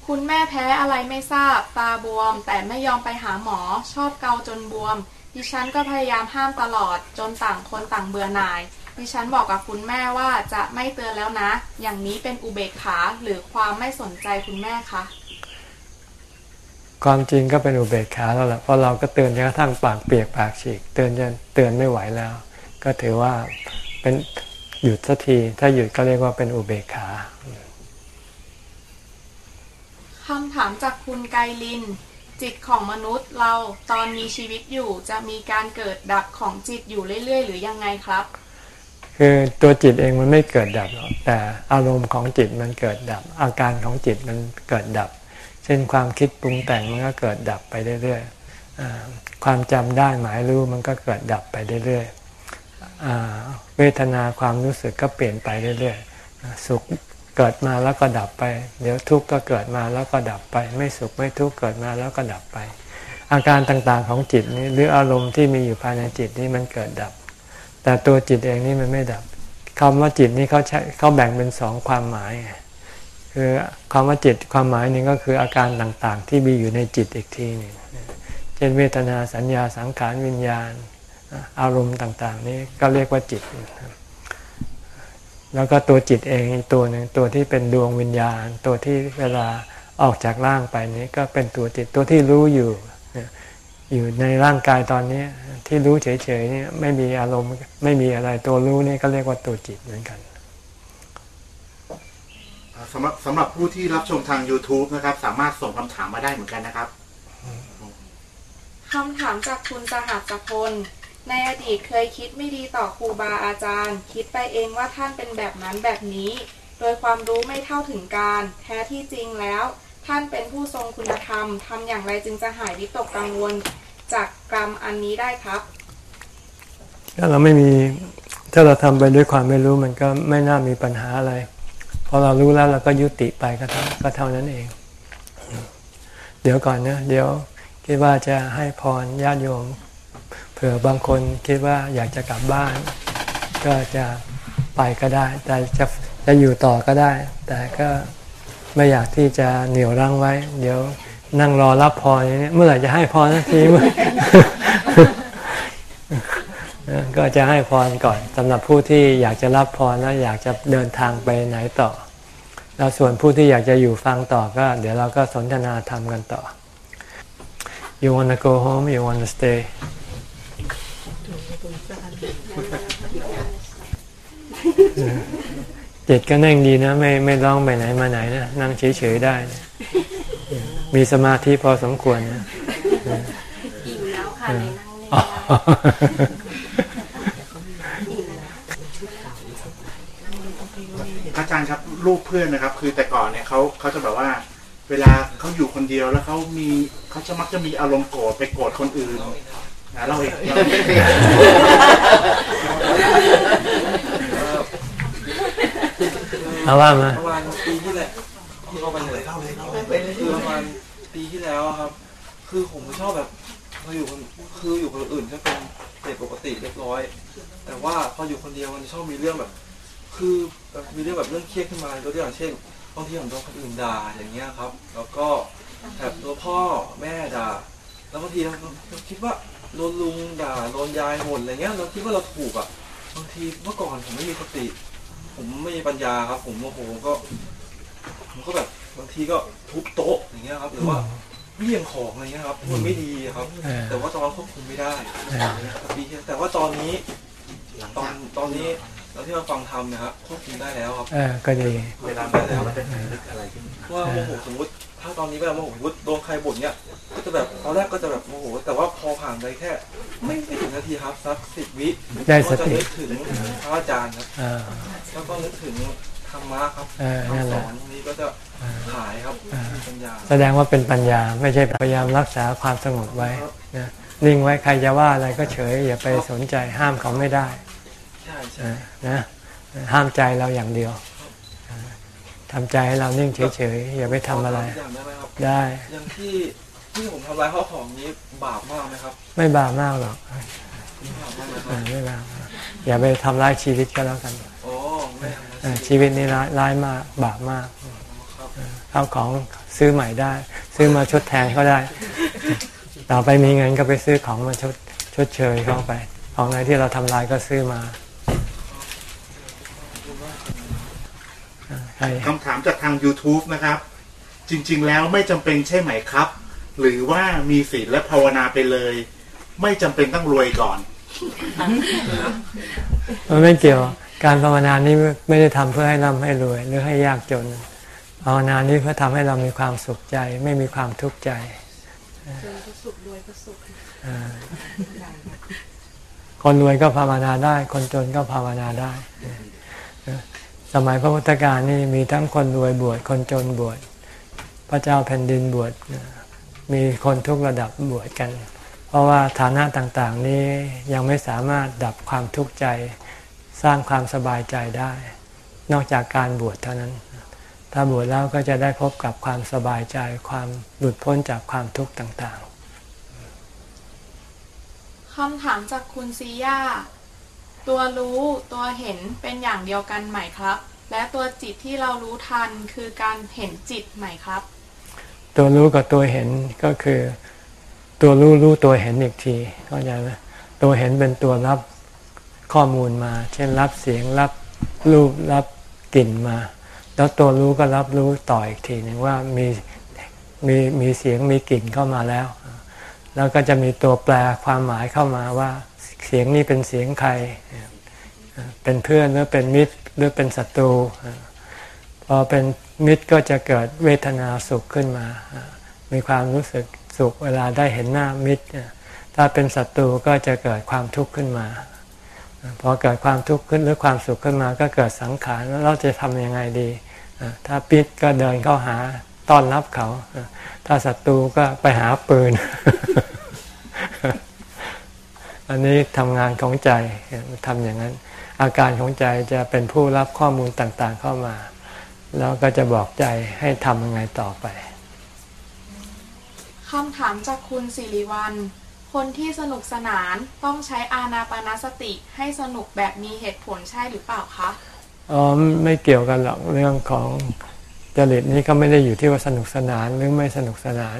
คุณแม่แพ้อะไรไม่ทราบ ตาบวม แต่ไม่ยอมไปหาหมอ ชอบเกาจนบวม ดิฉันก็พยายามห้ามตลอดจนต่างคนต่างเบื่อหน่าย ดิฉันบอกกับคุณแม่ว่าจะไม่เตือนแล้วนะ อย่างนี้เป็นอุเบกขาหรือความไม่สนใจคุณแม่คะ ความจริงก็เป็นอุเบกขาแล้วแหละเพราะเราก็เตือนจนกระทั่งปากเปียกปากฉีก เตือนจนเตือนไม่ไหวแล้ว ก็ถือว่าเป็นหยุดสักที ถ้าหยุดก็เรียกว่าเป็นอุเบกขาคำถามจากคุณไกลิน จิตของมนุษย์เราตอนมีชีวิตอยู่จะมีการเกิดดับของจิตอยู่เรื่อย ๆ หรือยังไงครับ คือตัวจิตเองมันไม่เกิดดับหรอกแต่อารมณ์ของจิตมันเกิดดับ อาการของจิตมันเกิดดับ เช่นความคิดปรุงแต่งมันก็เกิดดับไปเรื่อยๆความจำได้หมายรู้มันก็เกิดดับไปเรื่อยๆเวทนาความรู้สึกก็เปลี่ยนไปเรื่อยๆสุข เกิดมาแล้วก็ดับไป เดี๋ยวทุกข์ก็เกิดมาแล้วก็ดับไป ไม่สุขไม่ทุกข์เกิดมาแล้วก็ดับไป อาการต่างๆของจิตนี้หรืออารมณ์ที่มีอยู่ภายในจิตนี้มันเกิดดับ แต่ตัวจิตเองนี่มันไม่ดับคำว่าจิตนี้เขาใช้เขาแบ่งเป็นสองความหมาย คือคำว่าจิตความหมายหนึ่งก็คืออาการต่างๆ ที่มีอยู่ในจิตอีกทีหนึ่งเช่นเวทนาสัญญาสังขารวิญญาณ อารมณ์ต่างๆ นี้ก็เรียกว่าจิต แล้วก็ตัวจิตเองอีกตัวหนึ่งตัวที่เป็นดวงวิญญาณ ตัวที่เวลาออกจากร่างไปนี้ก็เป็นตัวจิตตัวที่รู้อยู่ อยู่ในร่างกายตอนนี้ที่รู้เฉยๆนี่ไม่มีอารมณ์ไม่มีอะไรตัวรู้นี่ก็เรียกว่าตัวจิตเหมือนกันสำหรับสำหรับผู้ที่รับชมทาง YouTube นะครับ สามารถส่งคำถามมาได้เหมือนกันนะครับคำถามจากคุณสหัสพล ในอดีตเคยคิดไม่ดีต่อครูบาอาจารย์ คิดไปเองว่าท่านเป็นแบบนั้นแบบนี้ โดยความรู้ไม่เท่าถึงการ แท้ที่จริงแล้ว ท่านเป็นผู้ทรงคุณธรรมทำอย่างไรจึงจะหายวิตกกังวล จากกรรมอันนี้ได้ครับถ้าเราไม่มีถ้าเราทำไปด้วยความไม่รู้มันก็ไม่น่ามีปัญหาอะไรพอเรารู้แล้วเราก็ยุติไปก็เท่าก็เท่านั้นเอง เดี๋ยวก่อนนะ เดี๋ยวคิดว่าจะให้พรญาติโยม เผื่อบางคนคิดว่าอยากจะกลับบ้าน ก็จะไปก็ได้ แต่จะจะอยู่ต่อก็ได้ แต่ก็ไม่อยากที่จะเหนี่ยวรั้งไว้ เดี๋ยวนั่งรอรับพรอย่างนี้เมื่อไหร่จะให้พรสักทีเมื่อก็จะให้พรก่อนสำหรับผู้ที่อยากจะรับพรแล้วอยากจะเดินทางไปไหนต่อ แล้วส่วนผู้ที่อยากจะอยู่ฟังต่อก็ เดี๋ยวเราก็สนทนาธรรมกันต่อ You wanna go home You wanna stay จิตก็นั่งดีนะ ไม่ไม่ร้องไปไหนมาไหนนะนั่งเฉยๆได้นะมีสมาธิพอสมควรนะอิ่มแล้วค่ะเลยนั่งเล่นอ๋ออิ่มแล้วอาจารย์ครับลูกเพื่อนนะครับ คือแต่ก่อนเนี่ยเขาเขาจะแบบว่า เวลาเขาอยู่คนเดียวแล้วเขามีเขาจะมักจะมีอารมณ์โกรธไปโกรธคนอื่นนะเราเอง เอาว่ามาประมาณปีที่แล้วเขาไปเลยคือประมาณปีที่แล้วครับ คือผมชอบแบบพออยู่คนคืออยู่คนอื่นก็เป็นเด็กปกติเรียบร้อย แต่ว่าพออยู่คนเดียวมันชอบมีเรื่องแบบ คือแบบมีเรื่องแบบเรื่องเครียดขึ้นมาตัวอย่างเช่นบางทีผมโดนคนอื่นด่าอย่างเงี้ยครับ แล้วก็แบบตัวพ่อแม่ด่าแล้วบางทีเราเราคิดว่าโดนลุงด่าโดนยายบ่นอะไรเงี้ยเราคิดว่าเราถูกอะบางทีเมื่อก่อนผมไม่มีสติ ผมไม่มีปัญญาครับ ผมโมโหก็ผมก็แบบบางทีก็ทุบโต๊ะอย่างเงี้ยครับหรือว่าเบี่ยงของอะไรเงี้ยครับมันไม่ดีครับ เออ แต่ว่าตอนนั้นควบคุมไม่ได้เออแต่ปีที่แต่ว่าตอนนี้ ตอนตอนนี้ตอนที่เราฟังทำนะครับควบคุมได้แล้วครับ เออก็ดี เวลาได้แล้วว่าโมโหสมมติ ถ้าตอนนี้เวลาโมโหสมมติโดนใครบ่นเนี่ยก็จะแบบตอนแรกก็จะแบบโมโหแต่ว่าพอผ่านไปแค่ ไม่ไม่ถึงนาทีครับสักสิบวิได้สก็จะตินึกถึงพระอาจารย์ครับอ่า แล้วก็นึกถึงธรรมะครับเออนั่นคำแหสละ อนนี้ก็จะหายครับอ่ามีปัญญา แสดงว่าเป็นปัญญาไม่ใช่พยายามรักษาความสงบไว้นะนิ่งไว้ใครจะว่าอะไรก็เฉย อย่าไปสนใจห้ามเขาไม่ได้ใช่ใช่นะนะห้ามใจเราอย่างเดียว ทำใจให้เรานิ่งเฉยๆอย่าไปทำอะไรขถามอย่างได้ไหมครับได้อย่างที่ที่ผมทำร้ายข้าวของนี้บาปมากไหมครับ ไม่บาปมากหรอกบาปมากไหมคอ่ารับไม่บาปอย่าไปทำร้ายชีวิตก็แล้วกันอ๋อไม่ทำอ่านะชีวิตนี้ร้ายร้ายมากบาปมากครับเอาของซื้อใหม่ได้ ซื้อมาชดแทนเขาได้ ต่อไปมีเงินก็ไปซื้อของมาชดชดเชยเข้าไป ของอะไรที่เราทำลายก็ซื้อมาอ่าใช่ คำถามจากทาง YouTube นะครับ จริง ๆ แล้วไม่จำเป็นใช่ไหมครับ หรือว่ามีศีลและภาวนาไปเลย ไม่จำเป็นต้องรวยก่อน มันไม่เกี่ยวการภาวนานี้ไม่ได้ทำเพื่อให้ร่ำให้รวย หรือให้ยากจนภาวนานี้เพื่อทำให้เรามีความสุขใจ ไม่มีความทุกข์ใจอ่าคนรวยก็ภาวนาได้ คนจนก็ภาวนาได้ สมัยพระพุทธการนี่มีทั้งคนรวยบวชคนจนบวชพระเจ้าแผ่นดินบวชมีคนทุกระดับบวชกัน เพราะว่าฐานะต่างๆ นี้ยังไม่สามารถดับความทุกข์ใจสร้างความสบายใจได้ นอกจากการบวชเท่านั้น ถ้าบวชแล้วก็จะได้พบกับความสบายใจความหลุดพ้นจากความทุกข์ต่างๆคำถามจากคุณซีย่า ตัวรู้ตัวเห็นเป็นอย่างเดียวกันไหมครับ และตัวจิตที่เรารู้ทันคือการเห็นจิตไหมครับ ตัวรู้กับตัวเห็นก็คือ ตัวรู้รู้ตัวเห็นอีกทีเข้าใจไหมตัวเห็นเป็นตัวรับข้อมูลมา เช่นรับเสียงรับรูปรับกลิ่นมา แล้วตัวรู้ก็รับรู้ต่ออีกทีหนึ่งว่ามีมีมีเสียงมีกลิ่นเข้ามาแล้ว แล้วก็จะมีตัวแปลความหมายเข้ามาว่า เสียงนี้เป็นเสียงใคร เป็นเพื่อนหรือเป็นมิตรหรือเป็นศัตรู พอเป็นมิตรก็จะเกิดเวทนาสุขขึ้นมา มีความรู้สึกสุขเวลาได้เห็นหน้ามิตร ถ้าเป็นศัตรูก็จะเกิดความทุกข์ขึ้นมา พอเกิดความทุกข์ขึ้นหรือความสุขขึ้นมาก็เกิดสังขารแล้วเราจะทำยังไงดี ถ้าปิดก็เดินเข้าหาต้อนรับเขา ถ้าศัตรูก็ไปหาปืน อันนี้ทำงานของใจทำอย่างนั้น อาการของใจจะเป็นผู้รับข้อมูลต่างๆเข้ามา แล้วก็จะบอกใจให้ทำยังไงต่อไปคำถามจากคุณสิริวัลคนที่สนุกสนานต้องใช้อานาปนาสติให้สนุกแบบมีเหตุผลใช่หรือเปล่าคะอ๋อไม่เกี่ยวกันหรอกเรื่องของจริตนี้ก็ไม่ได้อยู่ที่ว่าสนุกสนานหรือไม่สนุกสนาน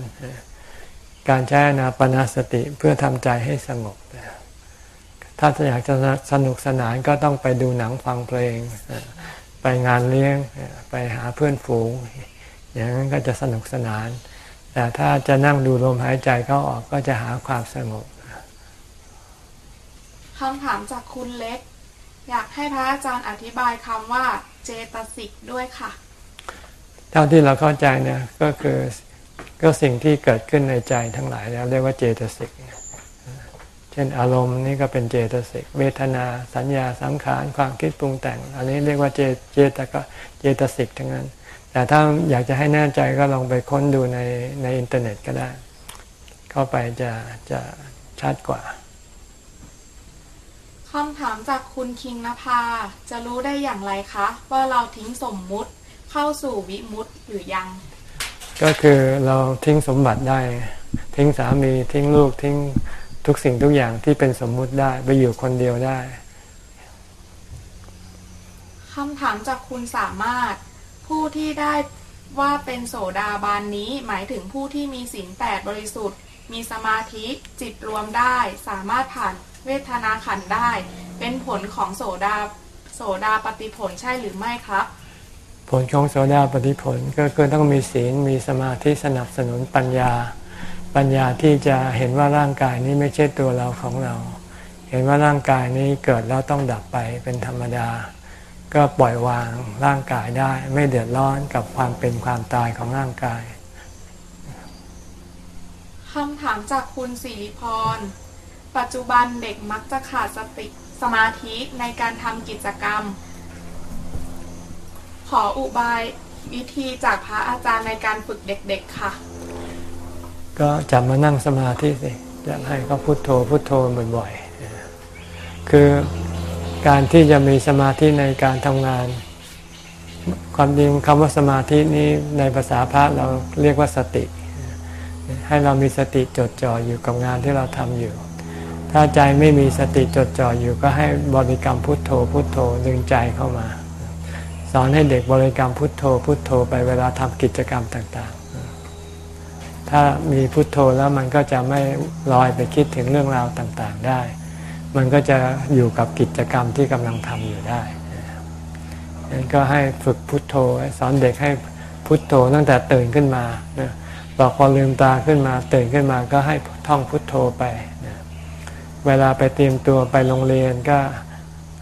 การใช้อนาปนาสติเพื่อทำใจให้สงบ ถ้าอยากจะสนุกสนานก็ต้องไปดูหนังฟังเพลง ไปงานเลี้ยงไปหาเพื่อนฝูง อย่างนั้นก็จะสนุกสนาน แต่ถ้าจะนั่งดูลมหายใจเข้าออกก็จะหาความสงบคำถามจากคุณเล็ก อยากให้พระอาจารย์อธิบายคำว่าเจตสิกด้วยค่ะ เท่าที่เราเข้าใจเนี่ยก็คือก็สิ่งที่เกิดขึ้นในใจทั้งหลายแล้วเรียกว่าเจตสิกเช่นอารมณ์นี่ก็เป็นเจตสิก เวทนาสัญญาสังขารความคิดปรุงแต่ง อันนี้เรียกว่าเจเจตก็เจตสิกทั้งนั้น แต่ถ้าอยากจะให้แน่ใจก็ลองไปค้นดูในในอินเทอร์เน็ตก็ได้ เข้าไปจะจะชัดกว่าคำถามจากคุณคิงนภาจะรู้ได้อย่างไรคะ ว่าเราทิ้งสมมุติเข้าสู่วิมุตติหรือยัง ก็คือเราทิ้งสมบัติได้ ทิ้งสามีทิ้งลูกทิ้ง ทุกสิ่งทุกอย่างที่เป็นสมมุติได้ไปอยู่คนเดียวได้คำถามจากคุณสามารถ ผู้ที่ได้ว่าเป็นโสดาบานนี้หมายถึงผู้ที่มีศีลแปดบริสุทธิ์ มีสมาธิจิตรวมได้ สามารถผ่านเวทนาขันได้ เป็นผลของโสดาโสดาปฏิผลใช่หรือไม่ครับ ผลของโสดาปฏิผลก็คือต้องมีศีลมีสมาธิสนับสนุนปัญญา ปัญญาที่จะเห็นว่าร่างกายนี้ไม่ใช่ตัวเราของเรา เห็นว่าร่างกายนี้เกิดแล้วต้องดับไปเป็นธรรมดา ก็ปล่อยวางร่างกายได้ ไม่เดือดร้อนกับความเป็นความตายของร่างกายคำถามจากคุณสิริพร ปัจจุบันเด็กมักจะขาดสติสมาธิในการทำกิจกรรม ขออุบายวิธีจากพระอาจารย์ในการฝึกเด็กๆค่ะ ก็จับมานั่งสมาธิสิจะให้เขาพุโทโธพุโทโธบ่อยๆคือการที่จะมีสมาธิในการทำงาน ความจริงคำว่าสมาธินี้ในภาษาพระเราเรียกว่าสติ ให้เรามีสติจดจ่ออยู่กับงานที่เราทำอยู่ ถ้าใจไม่มีสติจดจ่ออยู่ก็ให้บริกรรมพุทโธพุทโธดึงใจเข้ามา สอนให้เด็กบริกรรมพุทโธพุทโธไปเวลาทำกิจกรรมต่างๆ ถ้ามีพุทโธแล้วมันก็จะไม่ลอยไปคิดถึงเรื่องราวต่างๆได้ มันก็จะอยู่กับกิจกรรมที่กำลังทำอยู่ได้งั้นก็ให้ฝึกพุทโธสอนเด็กให้พุทโธตั้งแต่ตื่นขึ้นมาบอกพอลืมตาขึ้นมาตื่นขึ้นมาก็ให้ท่องพุทโธไป เวลาไปเตรียมตัวไปโรงเรียนก็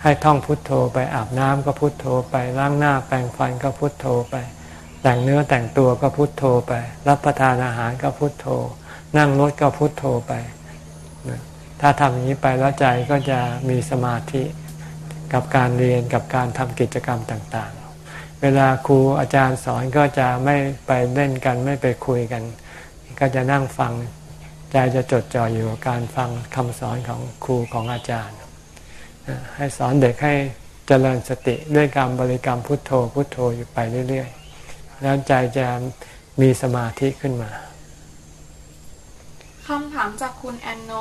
ให้ท่องพุทโธไปอาบน้ำก็พุทโธไปล้างหน้าแปรงฟันก็พุทโธไป แต่งเนื้อแต่งตัวก็พุทโธไป รับประทานอาหารก็พุทโธ นั่งรถก็พุทโธไป ถ้าทำอย่างนี้ไปแล้วใจก็จะมีสมาธิกับการเรียนกับการทำกิจกรรมต่างๆ เวลาครูอาจารย์สอนก็จะไม่ไปเล่นกันไม่ไปคุยกัน ก็จะนั่งฟังใจจะจดจ่ออยู่กับการฟังคำสอนของครูของอาจารย์ ให้สอนเด็กให้เจริญสติด้วยการบริกรรมพุทโธพุทโธอยู่ไปเรื่อย ๆ แล้วใจจะมีสมาธิขึ้นมาคำถามจากคุณแอนโน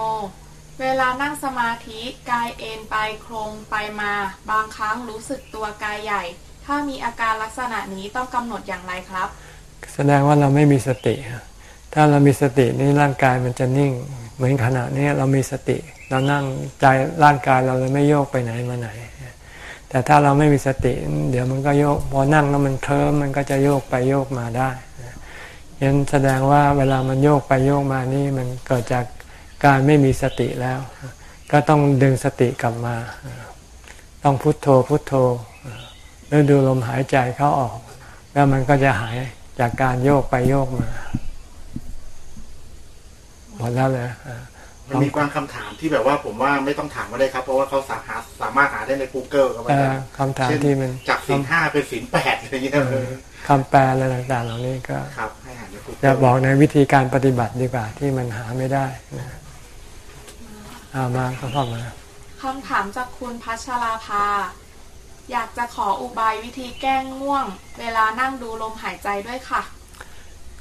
เวลานั่งสมาธิกายเอ็นไปโครงไปมา บางครั้งรู้สึกตัวกายใหญ่ ถ้ามีอาการลักษณะนี้ต้องกำหนดอย่างไรครับ แสดงว่าเราไม่มีสติ ถ้าเรามีสตินี่ร่างกายมันจะนิ่ง เหมือนขณะนี้เรามีสติ เรานั่งใจร่างกายเราเลยไม่โยกไปไหนมาไหน แต่ถ้าเราไม่มีสติ เดี๋ยวมันก็โยกพอนั่งแล้วมันเคลิ้มมันก็จะโยกไปโยกมาได้ยันแสดงว่าเวลามันโยกไปโยกมานี่มันเกิดจากการไม่มีสติแล้ว ก็ต้องดึงสติกลับมา ต้องพุทโธพุทโธแล้วดูลมหายใจเข้าออก แล้วมันก็จะหายจากการโยกไปโยกมาหมดแล้วเลย มันมีความคำถามที่แบบว่าผมว่าไม่ต้องถามก็ได้ครับ เพราะว่าเขาสามารถสามารถหาได้ใน Google ครับอาจารย์คำถามเช่นที่มันจากศีลห้าเป็นศีลแปดอะไรเงี้ยคำแปลอะไรต่างๆเหล่านี้ก็ครับให้หาใน Google จะบอกในวิธีการปฏิบัติดีกว่าที่มันหาไม่ได้นะเอามาก็เข้ามาคำถามจากคุณพัชราภา อยากจะขออุบายวิธีแก้ง่วง เวลานั่งดูลมหายใจด้วยค่ะ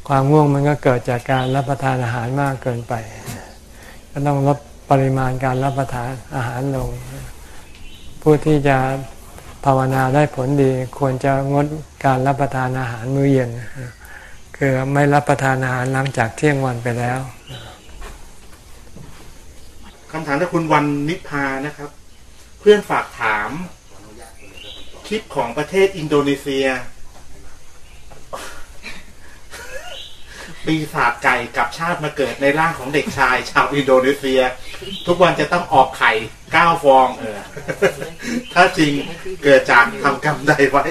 ความง่วงมันก็เกิดจากการรับประทานอาหารมากเกินไป ก็ต้องลดปริมาณการรับประทานอาหารลง ผู้ที่จะภาวนาได้ผลดีควรจะงดการรับประทานอาหารมื้อเย็น คือไม่รับประทานอาหารหลังจากเที่ยงวันไปแล้วคำถามจากคุณวันนิพานะครับ เพื่อนฝากถาม คลิปของประเทศอินโดนีเซีย ปีศาจไก่กลับชาติมาเกิดในร่างของเด็กชาย ชาวอินโดนีเซีย ทุกวันจะต้องออกไข่เก้าฟองเออ ถ้าจริงเกิดจากทำกรรมใดไว้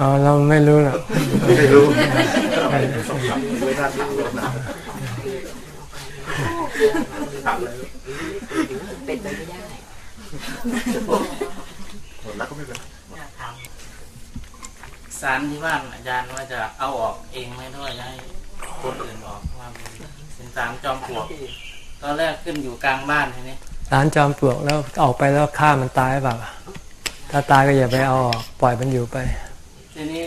อ๋อเราไม่รู้หรอกไม่รู้ไม่น่าถามเลยนะถามเลยเป็นไปไม่ได้หมดแล้วก็ไม่เป็นไรสารที่บ้านอาจารย์ว่าจะเอาออกเองไหมด้วยจะให้ คนอื่นออกว่ามันเป็นสารจอมปลวกตอนแรกขึ้นอยู่กลางบ้านทีนี้สารจอมปลวกแล้วออกไปแล้วฆ่ามันตายเปล่าถ้าตายก็อย่าไปเอาออกปล่อยมันอยู่ไป ทีนี้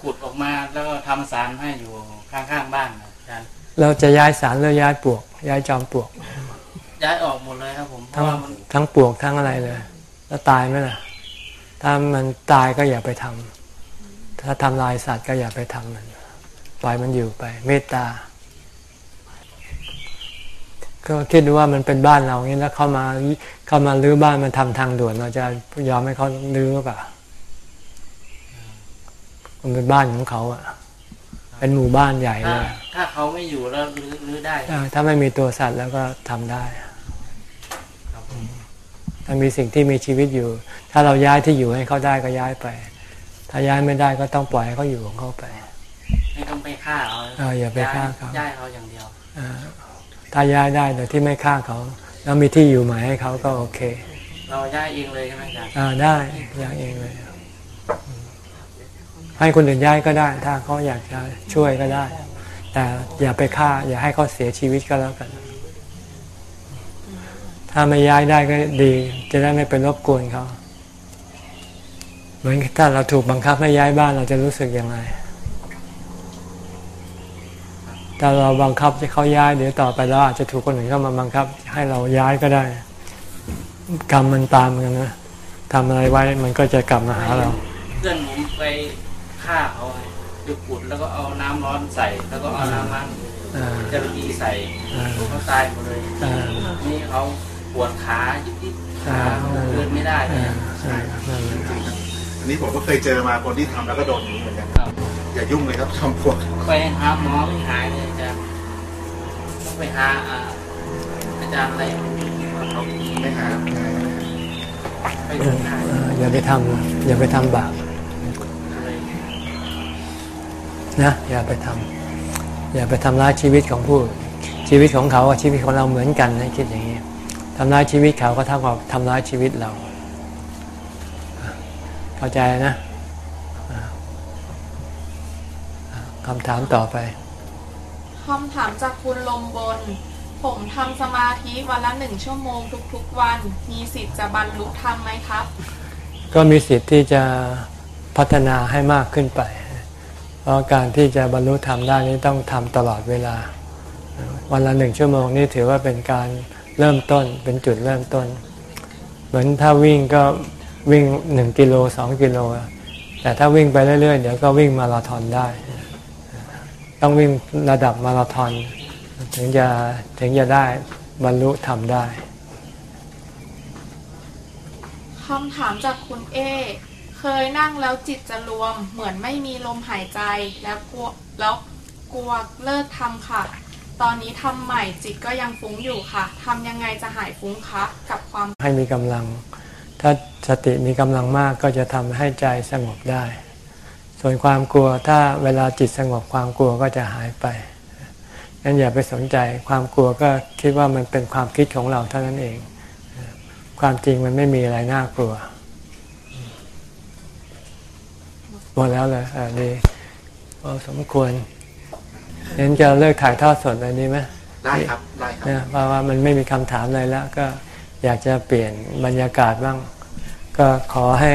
ขุดออกมาแล้วก็ทำสารให้อยู่ข้างๆบ้านอาจารย์เราจะย้ายสารหรือย้ายปลวก ย้ายจอมปลวก ย้ายออกหมดเลยครับผมเพทั้งราะว่ามันทั้งปลวกทั้งอะไรเลย แล้วตายไหมล่ะ ถ้ามันตายก็อย่าไปทำถ้าทำลายสัตว์ก็อย่าไปทำมัน ปล่อยมันอยู่ไป เมตตา ก็คิดดูว่ามันเป็นบ้านเรางี้แล้วเข้ามาเข้ามาลื้อบ้านมันทำทางด่วน เราจะยอมให้เขาลื้อหรือเปล่ามันเป็นบ้านของเขาอะเป็นหมู่บ้านใหญ่เลถ้ายถ้าเขาไม่อยู่แล้วรื้อรื้อได้อ่าถ้าไม่มีตัวสัตว์แล้วก็ทำได้ครับผมถ้ามีสิ่งที่มีชีวิตอยู่ ถ้าเราย้ายที่อยู่ให้เขาได้ก็ย้ายไป ถ้าย้ายไม่ได้ก็ต้องปล่อยให้เขาอยู่ของเขาไป ไม่ต้องไปฆ่าเขาเอออย่าไปฆ่าเขาย้ายเขาอย่างเดียวอ่าถ้าย้ายได้โดยที่ไม่ฆ่าเขา แล้วมีที่อยู่ใหม่ให้เขาก็โอเค เราย้ายเองเลยใช่ไหมอาจารย์อ่าได้ย้ายเองเลยอืมให้คนอื่นย้ายก็ได้ ถ้าเขาอยากจะช่วยก็ได้ แต่อย่าไปฆ่า อย่าให้เขาเสียชีวิตก็แล้วกัน ถ้าไม่ย้ายได้ก็ดี จะได้ไม่ไปรบกวนเขาเหมือนถ้าเราถูกบังคับให้ย้ายบ้านเราจะรู้สึกยังไง ถ้าเราบังคับให้เขาย้ายเดี๋ยวต่อไปเราอาจจะถูกคนอื่นเข้ามาบังคับ ให้เราย้ายก็ได้ กรรมมันตามกันนะทำอะไรไว้มันก็จะกลับมาหาเราเพื่อนผมไปฆ่าเขาไงคือขุดแล้วก็เอาน้ำร้อนใส่ แล้วก็เอาน้ำมันอ่าจระบีใส่อ่าเขาตายหมดเลยอ่านี่เขาปวดขายิบๆอ่าขาเดินไม่ได้เลอ่ายอ่านั่นแหละอันนี้ผมก็เคยเจอมาคนที่ทำแล้วก็โดนอย่างนี้เหมือนกันครับ อย่ายุ่งเลยครับทำพวกไปหาหมอไม่หายเลยอาจารย์ต้องไปหาอ่าอาจารย์อะไรว่าเขาไม่หาไปเดินได้เอออย่าไปทำอย่าไปทำบาปนะอย่าไปทำอย่าไปทำร้ายชีวิตของผู้ชีวิตของเขากับชีวิตของเราเหมือนกันนะคิดอย่างนี้ทำร้ายชีวิตเขาก็เท่ากับทำร้ายชีวิตเรา เข้าใจนะอ่าอ่า คำถามต่อไปคำถามจากคุณลมบน ผมทำสมาธิวันละหนึ่งชั่วโมงทุกๆวัน มีสิทธิ์จะบรรลุธรรมไหมครับ ก็มีสิทธิ์ที่จะพัฒนาให้มากขึ้นไป เพราะการที่จะบรรลุธรรมได้นี้ต้องทำตลอดเวลา วันละหนึ่งชั่วโมงนี่ถือว่าเป็นการเริ่มต้นเป็นจุดเริ่มต้น เหมือนถ้าวิ่งก็วิ่งหนึ่งกิโลสองกิโลแต่ถ้าวิ่งไปเรื่อยๆ เดี๋ยวก็วิ่งมาราธอนได้ ต้องวิ่งระดับมาราธอนถึงจะถึงจะได้บรรลุธรรมได้คำถามจากคุณเอ เคยนั่งแล้วจิตจะรวม เหมือนไม่มีลมหายใจแล้วกลัวแล้วกลัวเลิกทำค่ะ ตอนนี้ทำใหม่จิตก็ยังฟุ้งอยู่ค่ะทำยังไงจะหายฟุ้งคะกับความให้มีกำลัง ถ้าสติมีกำลังมากก็จะทำให้ใจสงบได้ ส่วนความกลัวถ้าเวลาจิตสงบความกลัวก็จะหายไปงั้นอย่าไปสนใจความกลัวก็คิดว่ามันเป็นความคิดของเราเท่านั้นเอง ความจริงมันไม่มีอะไรน่ากลัวหมดแล้วเลยอ่าดีพอสมควรงั้นจะเลิกถ่ายทอดสดอะไรนี้ไหมได้ครับได้ครับเนี่ยเพราะว่ามันไม่มีคำถามอะไรแล้ว ก็อยากจะเปลี่ยนบรรยากาศบ้าง ก็ขอให้